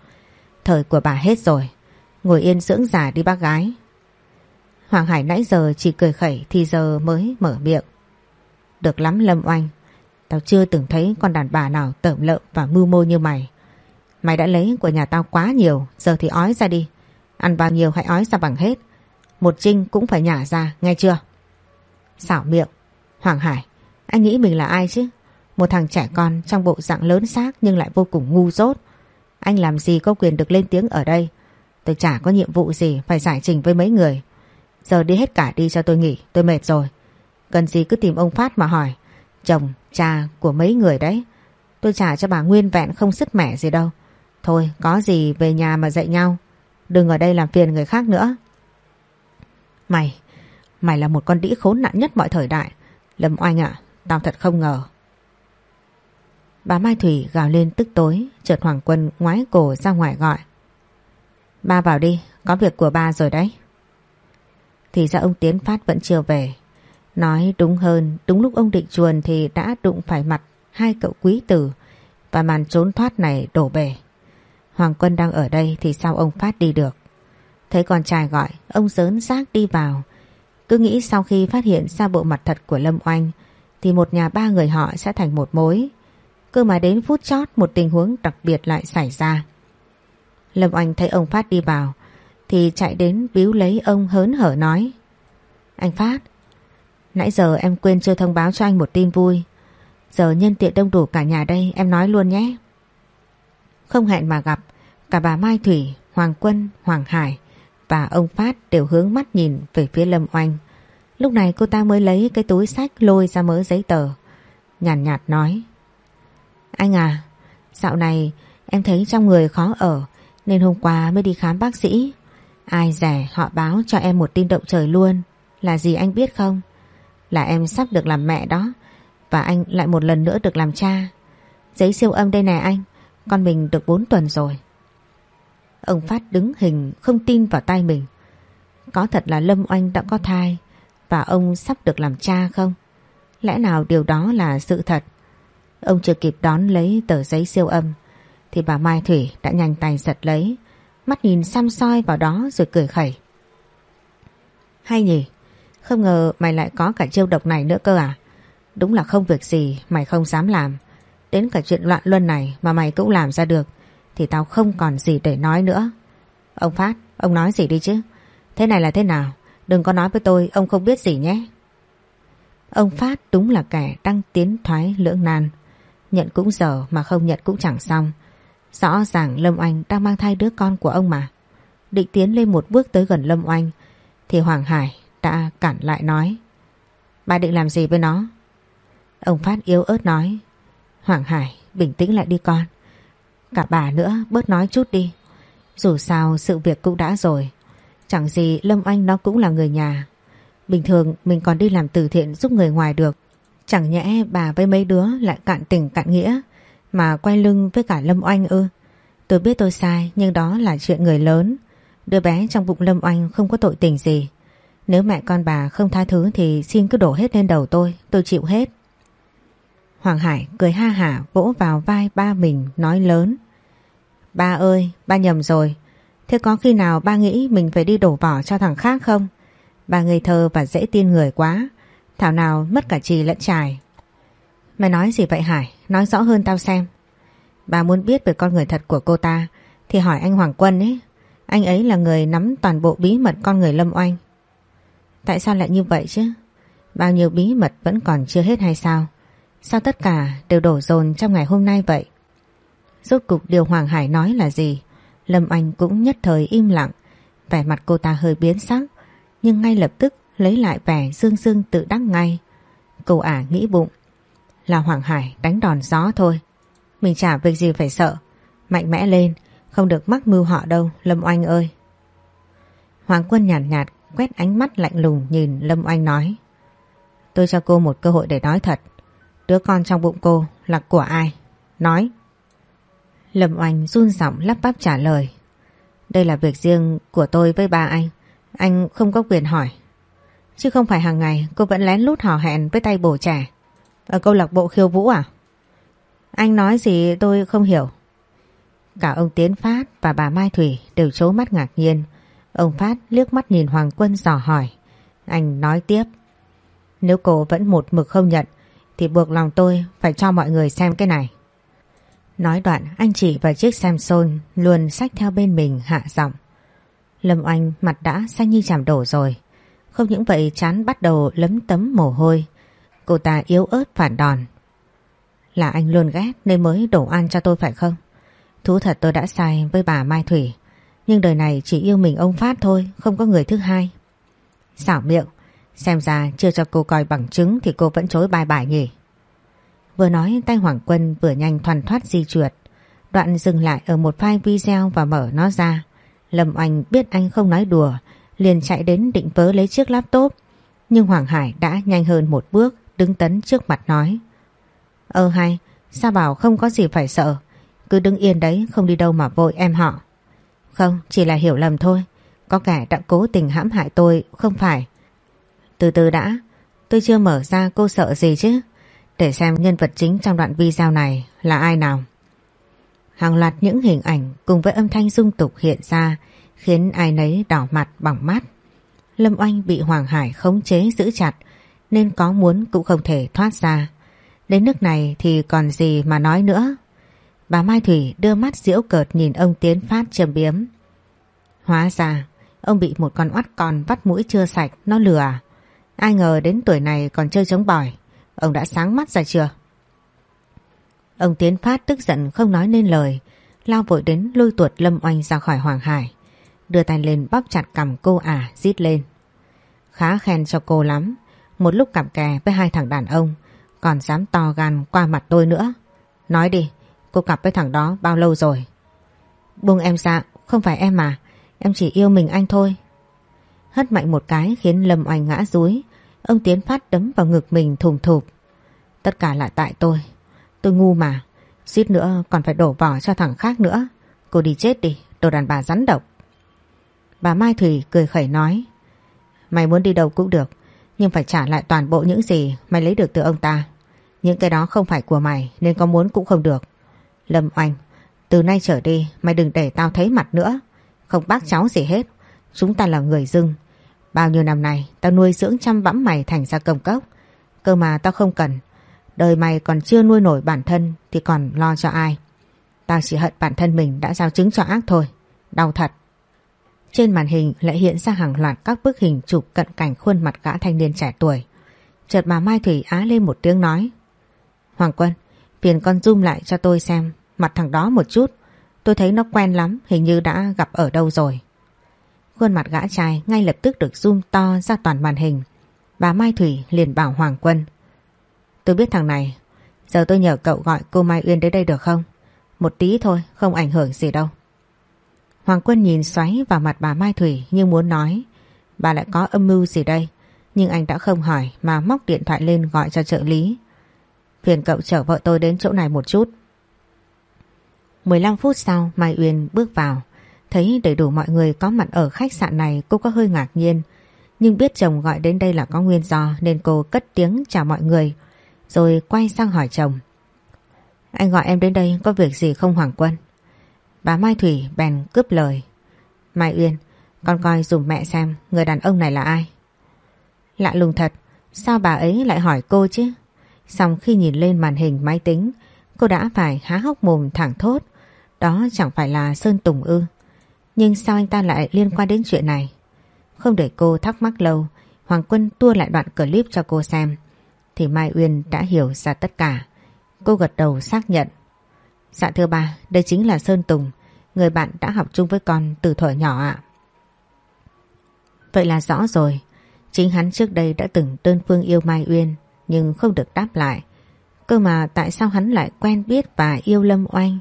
Thời của bà hết rồi, ngồi yên dưỡng già đi bác gái. Hoàng Hải nãy giờ chỉ cười khẩy thì giờ mới mở miệng. Được lắm Lâm Oanh, tao chưa từng thấy con đàn bà nào tởm lợm và mưu mô như mày. Mày đã lấy của nhà tao quá nhiều, giờ thì ói ra đi. Ăn bao nhiêu hãy ói ra bằng hết. Một trinh cũng phải nhả ra, nghe chưa? Xảo miệng. Hoàng Hải, anh nghĩ mình là ai chứ? Một thằng trẻ con trong bộ dạng lớn xác nhưng lại vô cùng ngu dốt. Anh làm gì có quyền được lên tiếng ở đây? Tôi chả có nhiệm vụ gì phải giải trình với mấy người. Giờ đi hết cả đi cho tôi nghỉ, tôi mệt rồi. Cần gì cứ tìm ông Phát mà hỏi. Chồng, cha của mấy người đấy. Tôi trả cho bà nguyên vẹn không sứt mẻ gì đâu. Thôi, có gì về nhà mà dạy nhau. Đừng ở đây làm phiền người khác nữa. Mày Mày là một con đĩ khốn nạn nhất mọi thời đại. Lâm oanh ạ, Tao thật không ngờ. Bà Mai Thủy gào lên tức tối, Chợt Hoàng Quân ngoái cổ ra ngoài gọi. Ba vào đi, Có việc của ba rồi đấy. Thì ra ông Tiến Phát vẫn chưa về. Nói đúng hơn, Đúng lúc ông định chuồn thì đã đụng phải mặt Hai cậu quý tử Và màn trốn thoát này đổ bể. Hoàng Quân đang ở đây thì sao ông Phát đi được? Thấy con trai gọi, ông dớn rác đi vào. Cứ nghĩ sau khi phát hiện ra bộ mặt thật của Lâm Oanh thì một nhà ba người họ sẽ thành một mối. Cơ mà đến phút chót một tình huống đặc biệt lại xảy ra. Lâm Oanh thấy ông Phát đi vào thì chạy đến biếu lấy ông hớn hở nói Anh Phát, nãy giờ em quên chưa thông báo cho anh một tin vui. Giờ nhân tiện đông đủ cả nhà đây em nói luôn nhé. Không hẹn mà gặp, cả bà Mai Thủy, Hoàng Quân, Hoàng Hải và ông Phát đều hướng mắt nhìn về phía Lâm Oanh. Lúc này cô ta mới lấy cái túi sách lôi ra mớ giấy tờ. Nhàn nhạt, nhạt nói. Anh à, dạo này em thấy trong người khó ở nên hôm qua mới đi khám bác sĩ. Ai rẻ họ báo cho em một tin động trời luôn. Là gì anh biết không? Là em sắp được làm mẹ đó và anh lại một lần nữa được làm cha. Giấy siêu âm đây nè anh. Con mình được 4 tuần rồi. Ông Phát đứng hình không tin vào tay mình. Có thật là Lâm Oanh đã có thai và ông sắp được làm cha không? Lẽ nào điều đó là sự thật? Ông chưa kịp đón lấy tờ giấy siêu âm, thì bà Mai Thủy đã nhanh tay giật lấy, mắt nhìn xăm soi vào đó rồi cười khẩy. Hay nhỉ? Không ngờ mày lại có cả chiêu độc này nữa cơ à? Đúng là không việc gì mày không dám làm. Đến cả chuyện loạn luân này mà mày cũng làm ra được thì tao không còn gì để nói nữa. Ông Phát, ông nói gì đi chứ? Thế này là thế nào? Đừng có nói với tôi ông không biết gì nhé. Ông Phát đúng là kẻ đang tiến thoái lưỡng nan. Nhận cũng dở mà không nhận cũng chẳng xong. Rõ ràng Lâm Oanh đang mang thai đứa con của ông mà. Định tiến lên một bước tới gần Lâm Oanh thì Hoàng Hải đã cản lại nói. Bà định làm gì với nó? Ông Phát yếu ớt nói. Hoàng Hải bình tĩnh lại đi con. Cả bà nữa bớt nói chút đi. Dù sao sự việc cũng đã rồi. Chẳng gì Lâm Anh nó cũng là người nhà. Bình thường mình còn đi làm từ thiện giúp người ngoài được. Chẳng nhẽ bà với mấy đứa lại cạn tình cạn nghĩa Mà quay lưng với cả Lâm Oanh ư? Tôi biết tôi sai, nhưng đó là chuyện người lớn. Đứa bé trong bụng Lâm Oanh không có tội tình gì. Nếu mẹ con bà không tha thứ thì xin cứ đổ hết lên đầu tôi Tôi chịu hết. Hoàng Hải cười ha hả vỗ vào vai ba mình nói lớn. Ba ơi, ba nhầm rồi. Thế có khi nào ba nghĩ mình phải đi đổ vỏ cho thằng khác không? Ba ngây thơ và dễ tin người quá. Thảo nào mất cả trì lẫn trài. Mày nói gì vậy Hải? Nói rõ hơn tao xem. Ba muốn biết về con người thật của cô ta thì hỏi anh Hoàng Quân ấy. Anh ấy là người nắm toàn bộ bí mật con người Lâm Oanh. Tại sao lại như vậy chứ? Bao nhiêu bí mật vẫn còn chưa hết hay sao? Sao tất cả đều đổ dồn trong ngày hôm nay vậy? Rốt cục điều Hoàng Hải nói là gì? Lâm Anh cũng nhất thời im lặng, vẻ mặt cô ta hơi biến sắc, nhưng ngay lập tức lấy lại vẻ dương dương tự đắc ngay. Cô ả nghĩ bụng, là Hoàng Hải đánh đòn gió thôi. Mình chả việc gì phải sợ, mạnh mẽ lên, không được mắc mưu họ đâu, Lâm Oanh ơi. Hoàng Quân nhàn nhạt, nhạt quét ánh mắt lạnh lùng nhìn Lâm Oanh nói. Tôi cho cô một cơ hội để nói thật. Đứa con trong bụng cô là của ai? Nói. Lâm Oanh run giọng lắp bắp trả lời. Đây là việc riêng của tôi với ba anh. Anh không có quyền hỏi. Chứ không phải hàng ngày cô vẫn lén lút hò hẹn với tay bổ trẻ. Ở câu lạc bộ khiêu vũ à? Anh nói gì tôi không hiểu. Cả ông Tiến Phát và bà Mai Thủy đều trố mắt ngạc nhiên. Ông Phát liếc mắt nhìn Hoàng Quân dò hỏi. Anh nói tiếp. Nếu cô vẫn một mực không nhận thì buộc lòng tôi phải cho mọi người xem cái này. Nói đoạn anh chị và chiếc Samsung luôn sách theo bên mình hạ giọng. Lâm Oanh mặt đã xanh như chàm đổ rồi. Không những vậy chán bắt đầu lấm tấm mồ hôi. Cô ta yếu ớt phản đòn. Là anh luôn ghét nên mới đổ ăn cho tôi phải không? Thú thật tôi đã sai với bà Mai Thủy. Nhưng đời này chỉ yêu mình ông Phát thôi, không có người thứ hai. Xảo miệng, xem ra chưa cho cô coi bằng chứng thì cô vẫn chối bài bài nhỉ. Vừa nói tay Hoàng Quân vừa nhanh thoăn thoát di trượt. Đoạn dừng lại ở một file video và mở nó ra. Lâm Anh biết anh không nói đùa, liền chạy đến định vớ lấy chiếc laptop. Nhưng Hoàng Hải đã nhanh hơn một bước, đứng tấn trước mặt nói. Ơ hay, sao bảo không có gì phải sợ, cứ đứng yên đấy không đi đâu mà vội em họ. Không, chỉ là hiểu lầm thôi, có kẻ đã cố tình hãm hại tôi, không phải. Từ từ đã, tôi chưa mở ra cô sợ gì chứ, để xem nhân vật chính trong đoạn video này là ai nào. Hàng loạt những hình ảnh cùng với âm thanh dung tục hiện ra khiến ai nấy đỏ mặt bằng mắt. Lâm Oanh bị Hoàng Hải khống chế giữ chặt nên có muốn cũng không thể thoát ra. Đến nước này thì còn gì mà nói nữa. Bà Mai Thủy đưa mắt diễu cợt nhìn ông Tiến Phát châm biếm. Hóa ra ông bị một con oắt còn vắt mũi chưa sạch nó lừa à? Ai ngờ đến tuổi này còn chơi chống bỏi. Ông đã sáng mắt ra chưa? Ông Tiến Phát tức giận không nói nên lời, lao vội đến lôi tuột Lâm Oanh ra khỏi Hoàng Hải, đưa tay lên bóp chặt cầm cô ả à, rít lên. Khá khen cho cô lắm, một lúc cặp kè với hai thằng đàn ông, còn dám to gan qua mặt tôi nữa. Nói đi, cô cặp với thằng đó bao lâu rồi? Buông em ra, không phải em mà, em chỉ yêu mình anh thôi. Hất mạnh một cái khiến Lâm Oanh ngã rúi, ông Tiến Phát đấm vào ngực mình thùng thụp. Tất cả là tại tôi, Tôi ngu mà, suýt nữa còn phải đổ vỏ cho thằng khác nữa. Cô đi chết đi, đồ đàn bà rắn độc. Bà Mai Thủy cười khẩy nói, mày muốn đi đâu cũng được, nhưng phải trả lại toàn bộ những gì mày lấy được từ ông ta. Những cái đó không phải của mày nên có muốn cũng không được. Lâm Oanh, từ nay trở đi mày đừng để tao thấy mặt nữa. Không bác cháu gì hết. Chúng ta là người dưng. Bao nhiêu năm nay tao nuôi dưỡng chăm bẵm mày thành ra cầm cốc. Cơ mà tao không cần. Đời mày còn chưa nuôi nổi bản thân thì còn lo cho ai. Tao chỉ hận bản thân mình đã giao chứng cho ác thôi. Đau thật. Trên màn hình lại hiện ra hàng loạt các bức hình chụp cận cảnh khuôn mặt gã thanh niên trẻ tuổi. Chợt bà Mai Thủy á lên một tiếng nói. Hoàng Quân, phiền con zoom lại cho tôi xem mặt thằng đó một chút. Tôi thấy nó quen lắm, hình như đã gặp ở đâu rồi. Khuôn mặt gã trai ngay lập tức được zoom to ra toàn màn hình. Bà Mai Thủy liền bảo Hoàng Quân. Tôi biết thằng này. Giờ tôi nhờ cậu gọi cô Mai Uyên đến đây được không? Một tí thôi, không ảnh hưởng gì đâu. Hoàng Quân nhìn xoáy vào mặt bà Mai Thủy như muốn nói. Bà lại có âm mưu gì đây? Nhưng anh đã không hỏi mà móc điện thoại lên gọi cho trợ lý. Phiền cậu chở vợ tôi đến chỗ này một chút. 15 phút sau Mai Uyên bước vào. Thấy đầy đủ mọi người có mặt ở khách sạn này cô có hơi ngạc nhiên. Nhưng biết chồng gọi đến đây là có nguyên do nên cô cất tiếng chào mọi người rồi quay sang hỏi chồng. Anh gọi em đến đây có việc gì không Hoàng Quân? Bà Mai Thủy bèn cướp lời. Mai Uyên, con coi dùm mẹ xem người đàn ông này là ai. Lạ lùng thật, sao bà ấy lại hỏi cô chứ? Xong khi nhìn lên màn hình máy tính, cô đã phải há hốc mồm thẳng thốt. Đó chẳng phải là Sơn Tùng ư. Nhưng sao anh ta lại liên quan đến chuyện này? Không để cô thắc mắc lâu, Hoàng Quân tua lại đoạn clip cho cô xem thì Mai Uyên đã hiểu ra tất cả. Cô gật đầu xác nhận. Dạ thưa bà, đây chính là Sơn Tùng, Người bạn đã học chung với con từ thuở nhỏ ạ. Vậy là rõ rồi. Chính hắn trước đây đã từng đơn phương yêu Mai Uyên nhưng không được đáp lại. Cơ mà tại sao hắn lại quen biết và yêu Lâm Oanh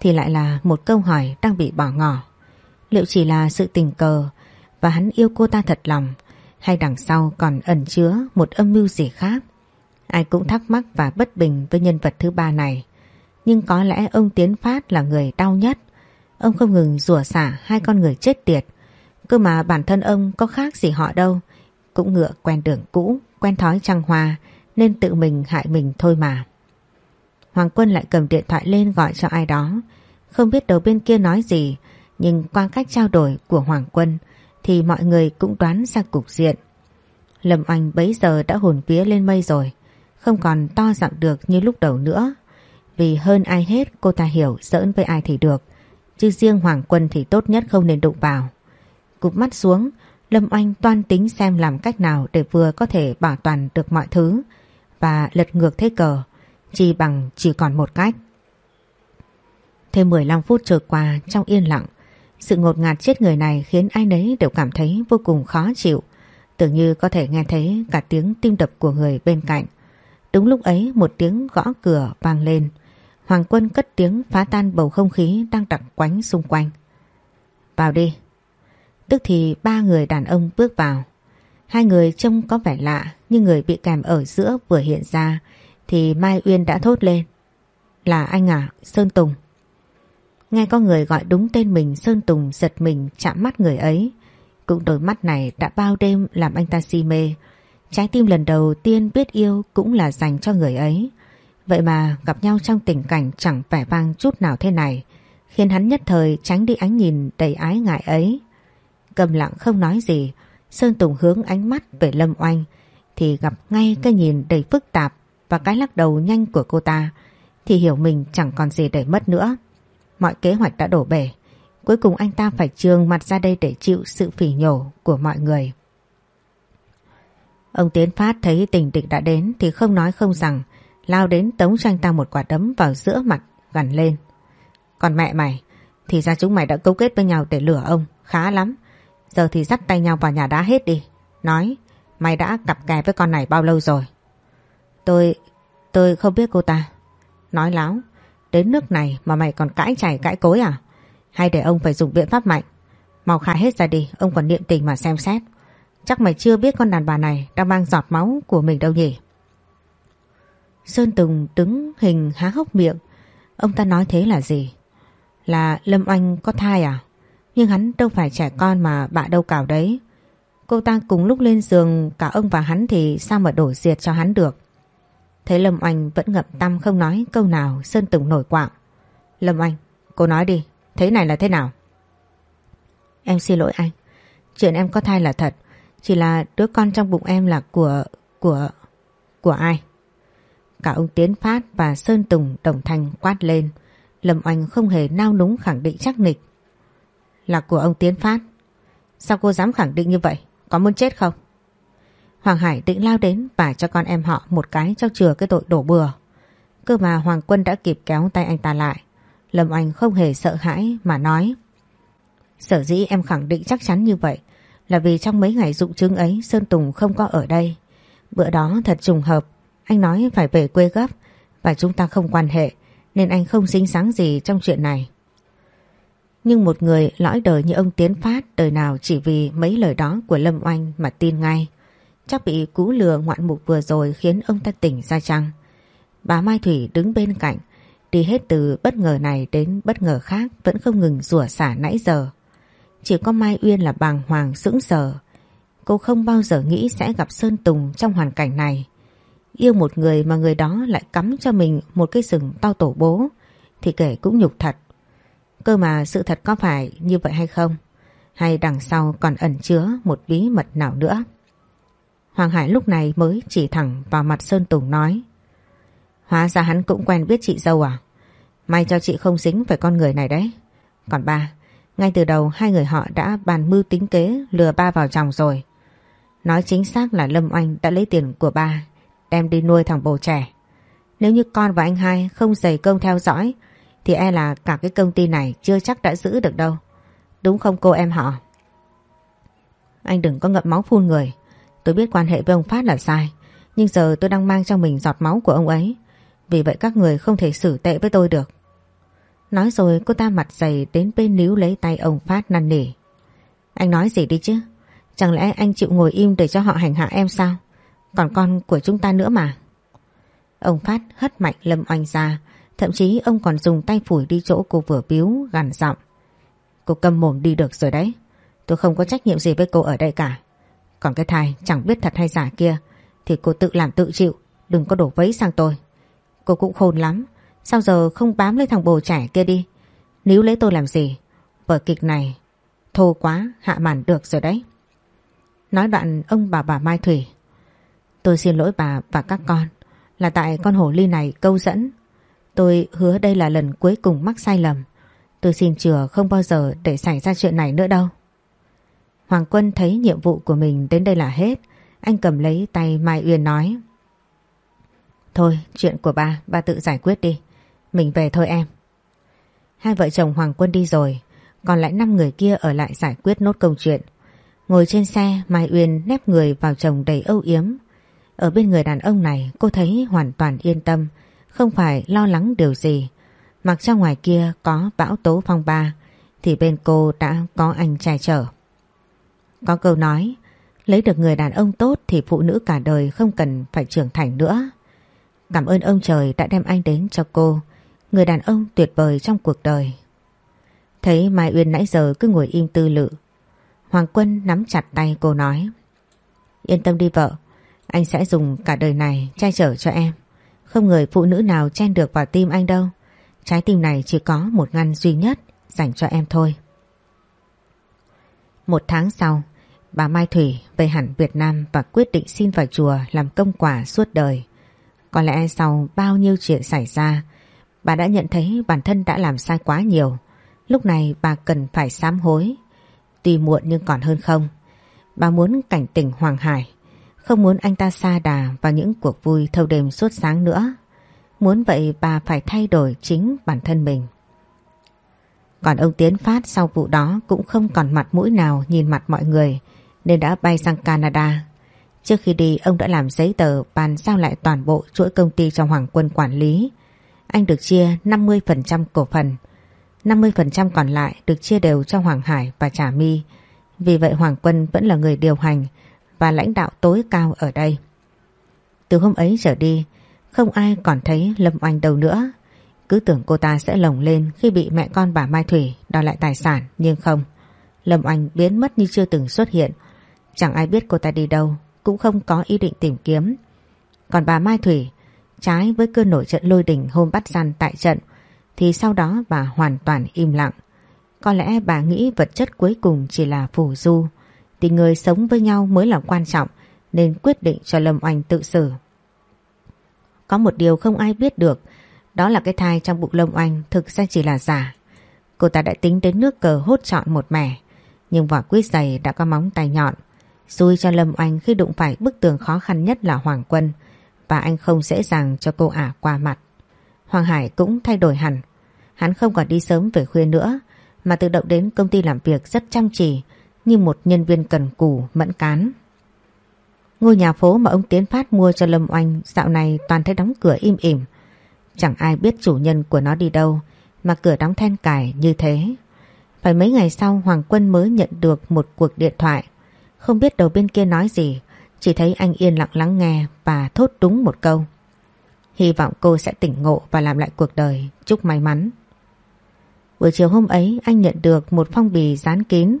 thì lại là một câu hỏi đang bị bỏ ngỏ. Liệu chỉ là sự tình cờ và hắn yêu cô ta thật lòng hay đằng sau còn ẩn chứa một âm mưu gì khác? Ai cũng thắc mắc và bất bình với nhân vật thứ ba này. Nhưng có lẽ ông Tiến Phát là người đau nhất. Ông không ngừng rủa xả hai con người chết tiệt. Cơ mà bản thân ông có khác gì họ đâu. Cũng ngựa quen đường cũ, quen thói trăng hoa nên tự mình hại mình thôi mà. Hoàng Quân lại cầm điện thoại lên gọi cho ai đó. Không biết đầu bên kia nói gì, nhưng qua cách trao đổi của Hoàng Quân thì mọi người cũng đoán ra cục diện. Lâm Oanh bấy giờ đã hồn vía lên mây rồi, không còn to giọng được như lúc đầu nữa. Vì hơn ai hết cô ta hiểu giỡn với ai thì được, chứ riêng Hoàng Quân thì tốt nhất không nên đụng vào. Cụp mắt xuống, Lâm Oanh toan tính xem làm cách nào để vừa có thể bảo toàn được mọi thứ và lật ngược thế cờ, chỉ bằng chỉ còn một cách. Thêm 15 phút trôi qua trong yên lặng, sự ngột ngạt chết người này khiến ai nấy đều cảm thấy vô cùng khó chịu, tưởng như có thể nghe thấy cả tiếng tim đập của người bên cạnh. Đúng lúc ấy một tiếng gõ cửa vang lên, Hoàng Quân cất tiếng phá tan bầu không khí đang đặc quánh xung quanh. Vào đi. Tức thì ba người đàn ông bước vào. Hai người trông có vẻ lạ nhưng người bị kèm ở giữa vừa hiện ra thì Mai Uyên đã thốt lên. Là anh à, Sơn Tùng. Nghe có người gọi đúng tên mình Sơn Tùng giật mình chạm mắt người ấy. Cũng đôi mắt này đã bao đêm làm anh ta si mê. Trái tim lần đầu tiên biết yêu cũng là dành cho người ấy. Vậy mà gặp nhau trong tình cảnh chẳng vẻ vang chút nào thế này khiến hắn nhất thời tránh đi ánh nhìn đầy ái ngại ấy. Cầm lặng không nói gì, Sơn Tùng hướng ánh mắt về Lâm Oanh thì gặp ngay cái nhìn đầy phức tạp và cái lắc đầu nhanh của cô ta thì hiểu mình chẳng còn gì để mất nữa. Mọi kế hoạch đã đổ bể. Cuối cùng anh ta phải trường mặt ra đây để chịu sự phỉ nhổ của mọi người. Ông Tiến Phát thấy tình địch đã đến thì không nói không rằng lao đến tống cho anh ta một quả đấm vào giữa mặt gằn lên. Còn mẹ mày, thì ra chúng mày đã cấu kết với nhau để lừa ông, khá lắm. Giờ thì dắt tay nhau vào nhà đá hết đi. Nói, mày đã cặp kè với con này bao lâu rồi? Tôi, tôi không biết cô ta. Nói láo, đến nước này mà mày còn cãi chảy cãi cối à? Hay để ông phải dùng biện pháp mạnh? Mau khai hết ra đi, ông còn niệm tình mà xem xét. Chắc mày chưa biết con đàn bà này đang mang giọt máu của mình đâu nhỉ? Sơn Tùng đứng hình há hốc miệng. Ông ta nói thế là gì? Là Lâm Anh có thai à? Nhưng hắn đâu phải trẻ con mà bạ đâu cào đấy. Cô ta cùng lúc lên giường cả ông và hắn thì sao mà đổ diệt cho hắn được. Thấy Lâm Oanh vẫn ngậm tâm không nói câu nào Sơn Tùng nổi quạng. Lâm Oanh, cô nói đi, thế này là thế nào? Em xin lỗi anh. Chuyện em có thai là thật. Chỉ là đứa con trong bụng em là của... của... của ai? Cả ông Tiến Phát và Sơn Tùng đồng thanh quát lên. Lâm Oanh không hề nao núng khẳng định chắc nịch. Là của ông Tiến Phát. Sao cô dám khẳng định như vậy? Có muốn chết không? Hoàng Hải định lao đến và cho con em họ một cái cho chừa cái tội đổ bừa. Cơ mà Hoàng Quân đã kịp kéo tay anh ta lại. Lâm Anh không hề sợ hãi mà nói. Sở dĩ em khẳng định chắc chắn như vậy là vì trong mấy ngày dụng chứng ấy Sơn Tùng không có ở đây. Bữa đó thật trùng hợp, anh nói phải về quê gấp và chúng ta không quan hệ nên anh không dính sáng gì trong chuyện này. Nhưng một người lõi đời như ông Tiến Phát đời nào chỉ vì mấy lời đó của Lâm Oanh mà tin ngay. Chắc bị cú lừa ngoạn mục vừa rồi khiến ông ta tỉnh ra chăng. Bà Mai Thủy đứng bên cạnh, đi hết từ bất ngờ này đến bất ngờ khác vẫn không ngừng rủa xả nãy giờ. Chỉ có Mai Uyên là bàng hoàng sững sờ. Cô không bao giờ nghĩ sẽ gặp Sơn Tùng trong hoàn cảnh này. Yêu một người mà người đó lại cắm cho mình một cái sừng to tổ bố thì kể cũng nhục thật. Cơ mà sự thật có phải như vậy hay không? Hay đằng sau còn ẩn chứa một bí mật nào nữa? Hoàng Hải lúc này mới chỉ thẳng vào mặt Sơn Tùng nói Hóa ra hắn cũng quen biết chị dâu à? May cho chị không dính phải con người này đấy. Còn ba, ngay từ đầu hai người họ đã bàn mưu tính kế lừa ba vào chồng rồi. Nói chính xác là Lâm Oanh đã lấy tiền của ba đem đi nuôi thằng bồ trẻ. Nếu như con và anh hai không dày công theo dõi thì e là cả cái công ty này chưa chắc đã giữ được đâu. Đúng không cô em họ? Anh đừng có ngậm máu phun người. Tôi biết quan hệ với ông Phát là sai. Nhưng giờ tôi đang mang trong mình giọt máu của ông ấy. Vì vậy các người không thể xử tệ với tôi được. Nói rồi, cô ta mặt dày đến bên níu lấy tay ông Phát năn nỉ. Anh nói gì đi chứ? Chẳng lẽ anh chịu ngồi im để cho họ hành hạ em sao? Còn con của chúng ta nữa mà. Ông Phát hất mạnh Lâm Oanh ra. Thậm chí ông còn dùng tay phủi đi chỗ cô vừa biếu gằn giọng. Cô cầm mồm đi được rồi đấy. Tôi không có trách nhiệm gì với cô ở đây cả. Còn cái thai chẳng biết thật hay giả kia, thì cô tự làm tự chịu. Đừng có đổ vấy sang tôi. Cô cũng khôn lắm. Sao giờ không bám lấy thằng bồ trẻ kia đi? Níu lấy tôi làm gì? Vở kịch này, thô quá, hạ màn được rồi đấy. Nói đoạn ông bà bà Mai Thủy. Tôi xin lỗi bà và các con, là tại con hổ ly này câu dẫn. Tôi hứa đây là lần cuối cùng mắc sai lầm. Tôi xin chừa không bao giờ để xảy ra chuyện này nữa đâu. Hoàng Quân thấy nhiệm vụ của mình đến đây là hết. Anh cầm lấy tay Mai Uyên nói. Thôi, chuyện của ba, ba tự giải quyết đi. Mình về thôi em. Hai vợ chồng Hoàng Quân đi rồi, còn lại năm người kia ở lại giải quyết nốt công chuyện. Ngồi trên xe, Mai Uyên nép người vào chồng đầy âu yếm. Ở bên người đàn ông này cô thấy hoàn toàn yên tâm, không phải lo lắng điều gì. Mặc cho ngoài kia có bão tố phong ba, thì bên cô đã có anh trai trở. Có câu nói, lấy được người đàn ông tốt thì phụ nữ cả đời không cần phải trưởng thành nữa. Cảm ơn ông trời đã đem anh đến cho cô, người đàn ông tuyệt vời trong cuộc đời. Thấy Mai Uyên nãy giờ cứ ngồi im tư lự. Hoàng Quân nắm chặt tay cô nói. Yên tâm đi vợ, anh sẽ dùng cả đời này che chở cho em. Không người phụ nữ nào chen được vào tim anh đâu. Trái tim này chỉ có một ngăn duy nhất dành cho em thôi. Một tháng sau, bà Mai Thủy về hẳn Việt Nam và quyết định xin vào chùa làm công quả suốt đời. Có lẽ sau bao nhiêu chuyện xảy ra, bà đã nhận thấy bản thân đã làm sai quá nhiều. Lúc này bà cần phải sám hối. Tuy muộn nhưng còn hơn không. Bà muốn cảnh tỉnh Hoàng Hải, không muốn anh ta xa đà vào những cuộc vui thâu đêm suốt sáng nữa. Muốn vậy bà phải thay đổi chính bản thân mình. Còn ông Tiến Phát sau vụ đó cũng không còn mặt mũi nào nhìn mặt mọi người nên đã bay sang Canada. Trước khi đi ông đã làm giấy tờ bàn giao lại toàn bộ chuỗi công ty cho Hoàng Quân quản lý. Anh được chia 50% cổ phần, 50% còn lại được chia đều cho Hoàng Hải và Trà My. Vì vậy Hoàng Quân vẫn là người điều hành và lãnh đạo tối cao ở đây. Từ hôm ấy trở đi, không ai còn thấy Lâm Oanh đâu nữa. Cứ tưởng cô ta sẽ lồng lên khi bị mẹ con bà Mai Thủy đòi lại tài sản, nhưng không. Lâm Oanh biến mất như chưa từng xuất hiện. Chẳng ai biết cô ta đi đâu, cũng không có ý định tìm kiếm. Còn bà Mai Thủy, trái với cơn nổi trận lôi đình hôm bắt gian tại trận, thì sau đó bà hoàn toàn im lặng. Có lẽ bà nghĩ vật chất cuối cùng chỉ là phù du, thì người sống với nhau mới là quan trọng nên quyết định cho Lâm Oanh tự xử. Có một điều không ai biết được đó là cái thai trong bụng Lâm Oanh, thực ra chỉ là giả. Cô ta đã tính đến nước cờ hốt trọn một mẻ, nhưng vỏ quýt giày đã có móng tay nhọn. Xui cho Lâm Oanh khi đụng phải bức tường khó khăn nhất là Hoàng Quân, và anh không dễ dàng cho cô ả qua mặt. Hoàng Hải cũng thay đổi hẳn. Hắn không còn đi sớm về khuya nữa, mà tự động đến công ty làm việc rất chăm chỉ, như một nhân viên cần cù, mẫn cán. Ngôi nhà phố mà ông Tiến Phát mua cho Lâm Oanh dạo này toàn thấy đóng cửa im ỉm. Chẳng ai biết chủ nhân của nó đi đâu mà cửa đóng then cài như thế. Phải mấy ngày sau Hoàng Quân mới nhận được một cuộc điện thoại. Không biết đầu bên kia nói gì, chỉ thấy anh yên lặng lắng nghe và thốt đúng một câu. Hy vọng cô sẽ tỉnh ngộ và làm lại cuộc đời, chúc may mắn. Buổi chiều hôm ấy anh nhận được một phong bì dán kín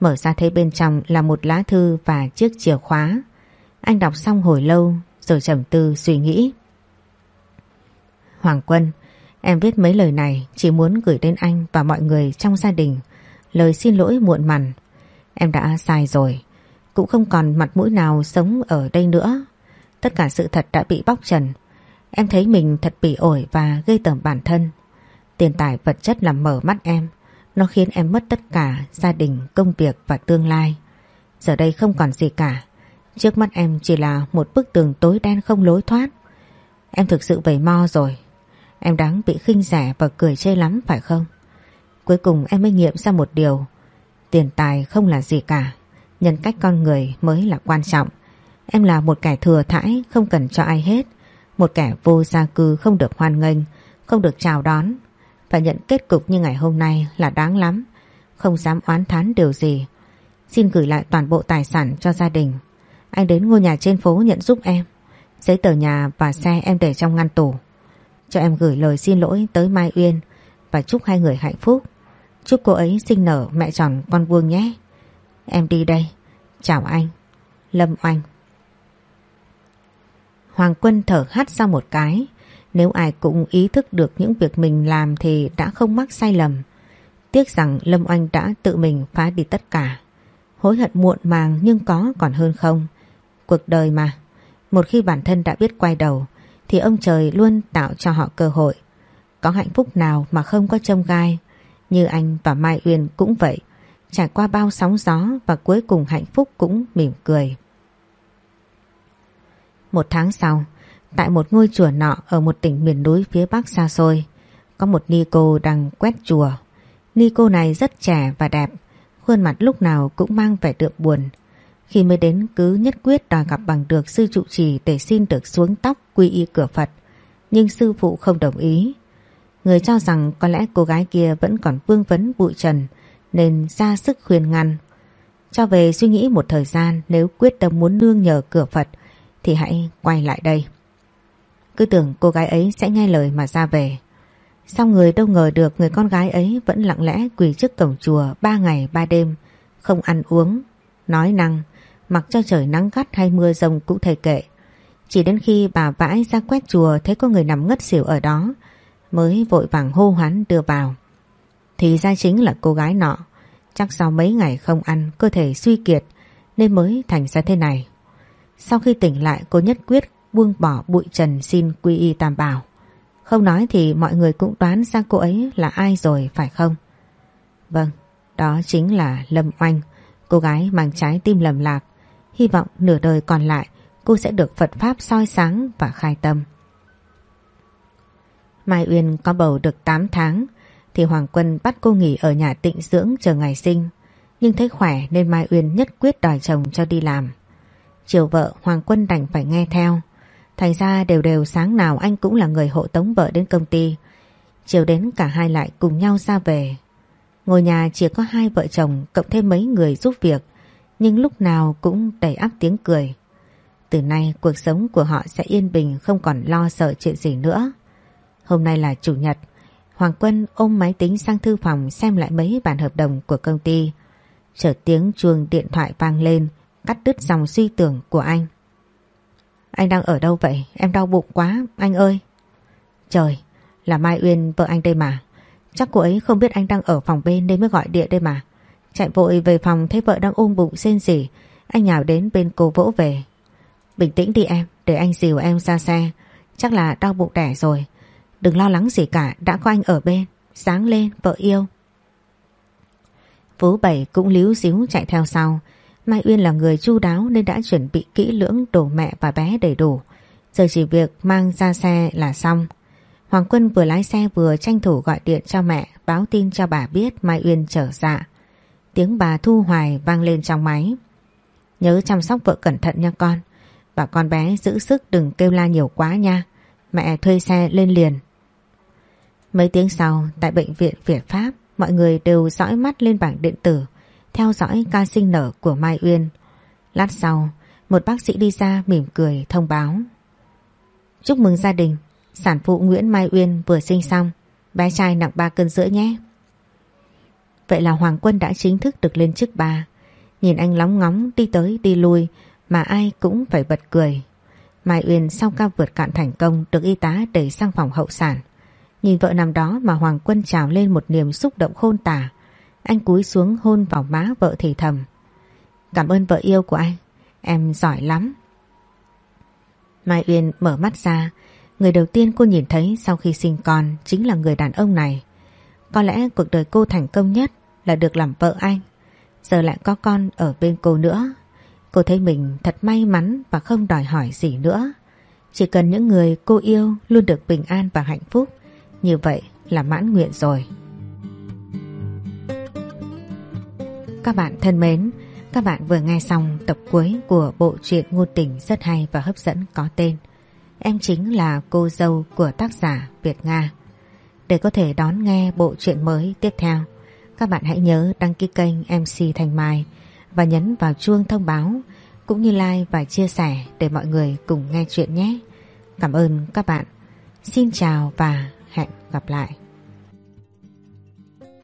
Mở ra thấy bên trong là một lá thư và chiếc chìa khóa. Anh đọc xong hồi lâu rồi trầm tư suy nghĩ. Hoàng Quân, em viết mấy lời này chỉ muốn gửi đến anh và mọi người trong gia đình. Lời xin lỗi muộn mằn. Em đã sai rồi. Cũng không còn mặt mũi nào sống ở đây nữa. Tất cả sự thật đã bị bóc trần. Em thấy mình thật bị ổi và gây tởm bản thân. Tiền tài vật chất làm mở mắt em. Nó khiến em mất tất cả gia đình, công việc và tương lai. Giờ đây không còn gì cả. Trước mắt em chỉ là một bức tường tối đen không lối thoát. Em thực sự vầy mo rồi. Em đáng bị khinh rẻ và cười chê lắm phải không? Cuối cùng em mới nghiệm ra một điều. Tiền tài không là gì cả. Nhân cách con người mới là quan trọng. Em là một kẻ thừa thãi không cần cho ai hết. Một kẻ vô gia cư không được hoan nghênh, không được chào đón. và nhận kết cục như ngày hôm nay là đáng lắm. Không dám oán thán điều gì. Xin gửi lại toàn bộ tài sản cho gia đình. Anh đến ngôi nhà trên phố nhận giúp em. Giấy tờ nhà và xe em để trong ngăn tủ. Cho em gửi lời xin lỗi tới Mai Uyên và chúc hai người hạnh phúc. Chúc cô ấy sinh nở mẹ tròn con vuông nhé. Em đi đây. Chào anh. Lâm Oanh. Hoàng Quân thở hắt ra một cái. Nếu ai cũng ý thức được những việc mình làm thì đã không mắc sai lầm. Tiếc rằng Lâm Oanh đã tự mình phá đi tất cả. Hối hận muộn màng nhưng có còn hơn không. Cuộc đời mà, một khi bản thân đã biết quay đầu thì ông trời luôn tạo cho họ cơ hội. Có hạnh phúc nào mà không có trông gai. Như anh và Mai Uyên cũng vậy. Trải qua bao sóng gió và cuối cùng hạnh phúc cũng mỉm cười. Một tháng sau, tại một ngôi chùa nọ ở một tỉnh miền núi phía bắc xa xôi, có một ni cô đang quét chùa. Ni cô này rất trẻ và đẹp, khuôn mặt lúc nào cũng mang vẻ đượm buồn. Khi mới đến cứ nhất quyết đòi gặp bằng được sư trụ trì để xin được xuống tóc quy y cửa Phật, nhưng sư phụ không đồng ý. Người cho rằng có lẽ cô gái kia vẫn còn vương vấn bụi trần nên ra sức khuyên ngăn. Cho về suy nghĩ một thời gian nếu quyết tâm muốn nương nhờ cửa Phật thì hãy quay lại đây. Cứ tưởng cô gái ấy sẽ nghe lời mà ra về. Xong người đâu ngờ được người con gái ấy vẫn lặng lẽ quỳ trước cổng chùa ba ngày ba đêm, không ăn uống, nói năng, mặc cho trời nắng gắt hay mưa rông cũng thầy kệ. Chỉ đến khi bà vãi ra quét chùa thấy có người nằm ngất xỉu ở đó, mới vội vàng hô hoán đưa vào. Thì ra chính là cô gái nọ, chắc sau mấy ngày không ăn cơ thể suy kiệt nên mới thành ra thế này. Sau khi tỉnh lại cô nhất quyết buông bỏ bụi trần xin quy y tam bảo. Không nói thì mọi người cũng đoán ra cô ấy là ai rồi phải không? Vâng, đó chính là Lâm Oanh, cô gái mang trái tim lầm lạc. Hy vọng nửa đời còn lại, cô sẽ được Phật Pháp soi sáng và khai tâm. Mai Uyên có bầu được 8 tháng, thì Hoàng Quân bắt cô nghỉ ở nhà tịnh dưỡng chờ ngày sinh. Nhưng thấy khỏe nên Mai Uyên nhất quyết đòi chồng cho đi làm. Chiều vợ Hoàng Quân đành phải nghe theo. Thành ra đều đều sáng nào anh cũng là người hộ tống vợ đến công ty. Chiều đến cả hai lại cùng nhau ra về. Ngôi nhà chỉ có hai vợ chồng cộng thêm mấy người giúp việc. Nhưng lúc nào cũng đầy áp tiếng cười. Từ nay cuộc sống của họ sẽ yên bình không còn lo sợ chuyện gì nữa. Hôm nay là chủ nhật. Hoàng Quân ôm máy tính sang thư phòng xem lại mấy bản hợp đồng của công ty. Chợt tiếng chuông điện thoại vang lên cắt đứt dòng suy tưởng của anh. Anh đang ở đâu vậy? Em đau bụng quá, anh ơi. Trời, là Mai Uyên vợ anh đây mà. Chắc cô ấy không biết anh đang ở phòng bên nên mới gọi điện đây mà. Chạy vội về phòng thấy vợ đang ôm bụng xên xỉ. Anh nhào đến bên cô vỗ về. Bình tĩnh đi em, để anh dìu em ra xe. Chắc là đau bụng đẻ rồi. Đừng lo lắng gì cả, đã có anh ở bên. Sáng lên, vợ yêu. Phú Bảy cũng líu xíu chạy theo sau. Mai Uyên là người chu đáo nên đã chuẩn bị kỹ lưỡng đồ mẹ và bé đầy đủ. Giờ chỉ việc mang ra xe là xong. Hoàng Quân vừa lái xe vừa tranh thủ gọi điện cho mẹ báo tin cho bà biết Mai Uyên trở dạ. Tiếng bà Thu Hoài vang lên trong máy. Nhớ chăm sóc vợ cẩn thận nha con. Và con bé giữ sức đừng kêu la nhiều quá nha. Mẹ thuê xe lên liền. Mấy tiếng sau, tại bệnh viện Việt Pháp, mọi người đều dõi mắt lên bảng điện tử theo dõi ca sinh nở của Mai Uyên. Lát sau, một bác sĩ đi ra mỉm cười thông báo. Chúc mừng gia đình, sản phụ Nguyễn Mai Uyên vừa sinh xong, bé trai nặng 3 cân rưỡi nhé. Vậy là Hoàng Quân đã chính thức được lên chức ba. Nhìn anh lóng ngóng đi tới đi lui mà ai cũng phải bật cười. Mai Uyên sau ca vượt cạn thành công được y tá đẩy sang phòng hậu sản. Nhìn vợ nằm đó mà Hoàng Quân trào lên một niềm xúc động khôn tả. Anh cúi xuống hôn vào má vợ thì thầm. Cảm ơn vợ yêu của anh, em giỏi lắm. Mai Uyên mở mắt ra, người đầu tiên cô nhìn thấy sau khi sinh con chính là người đàn ông này. Có lẽ cuộc đời cô thành công nhất là được làm vợ anh. Giờ lại có con ở bên cô nữa. Cô thấy mình thật may mắn và không đòi hỏi gì nữa. Chỉ cần những người cô yêu luôn được bình an và hạnh phúc Như vậy là mãn nguyện rồi. Các bạn thân mến, các bạn vừa nghe xong tập cuối của bộ truyện ngôn tình rất hay và hấp dẫn có tên Em chính là cô dâu của tác giả Việt Nga. Để có thể đón nghe bộ truyện mới tiếp theo, các bạn hãy nhớ đăng ký kênh MC Thành Mai và nhấn vào chuông thông báo cũng như like và chia sẻ để mọi người cùng nghe chuyện nhé. Cảm ơn các bạn. Xin chào và hẹn gặp lại.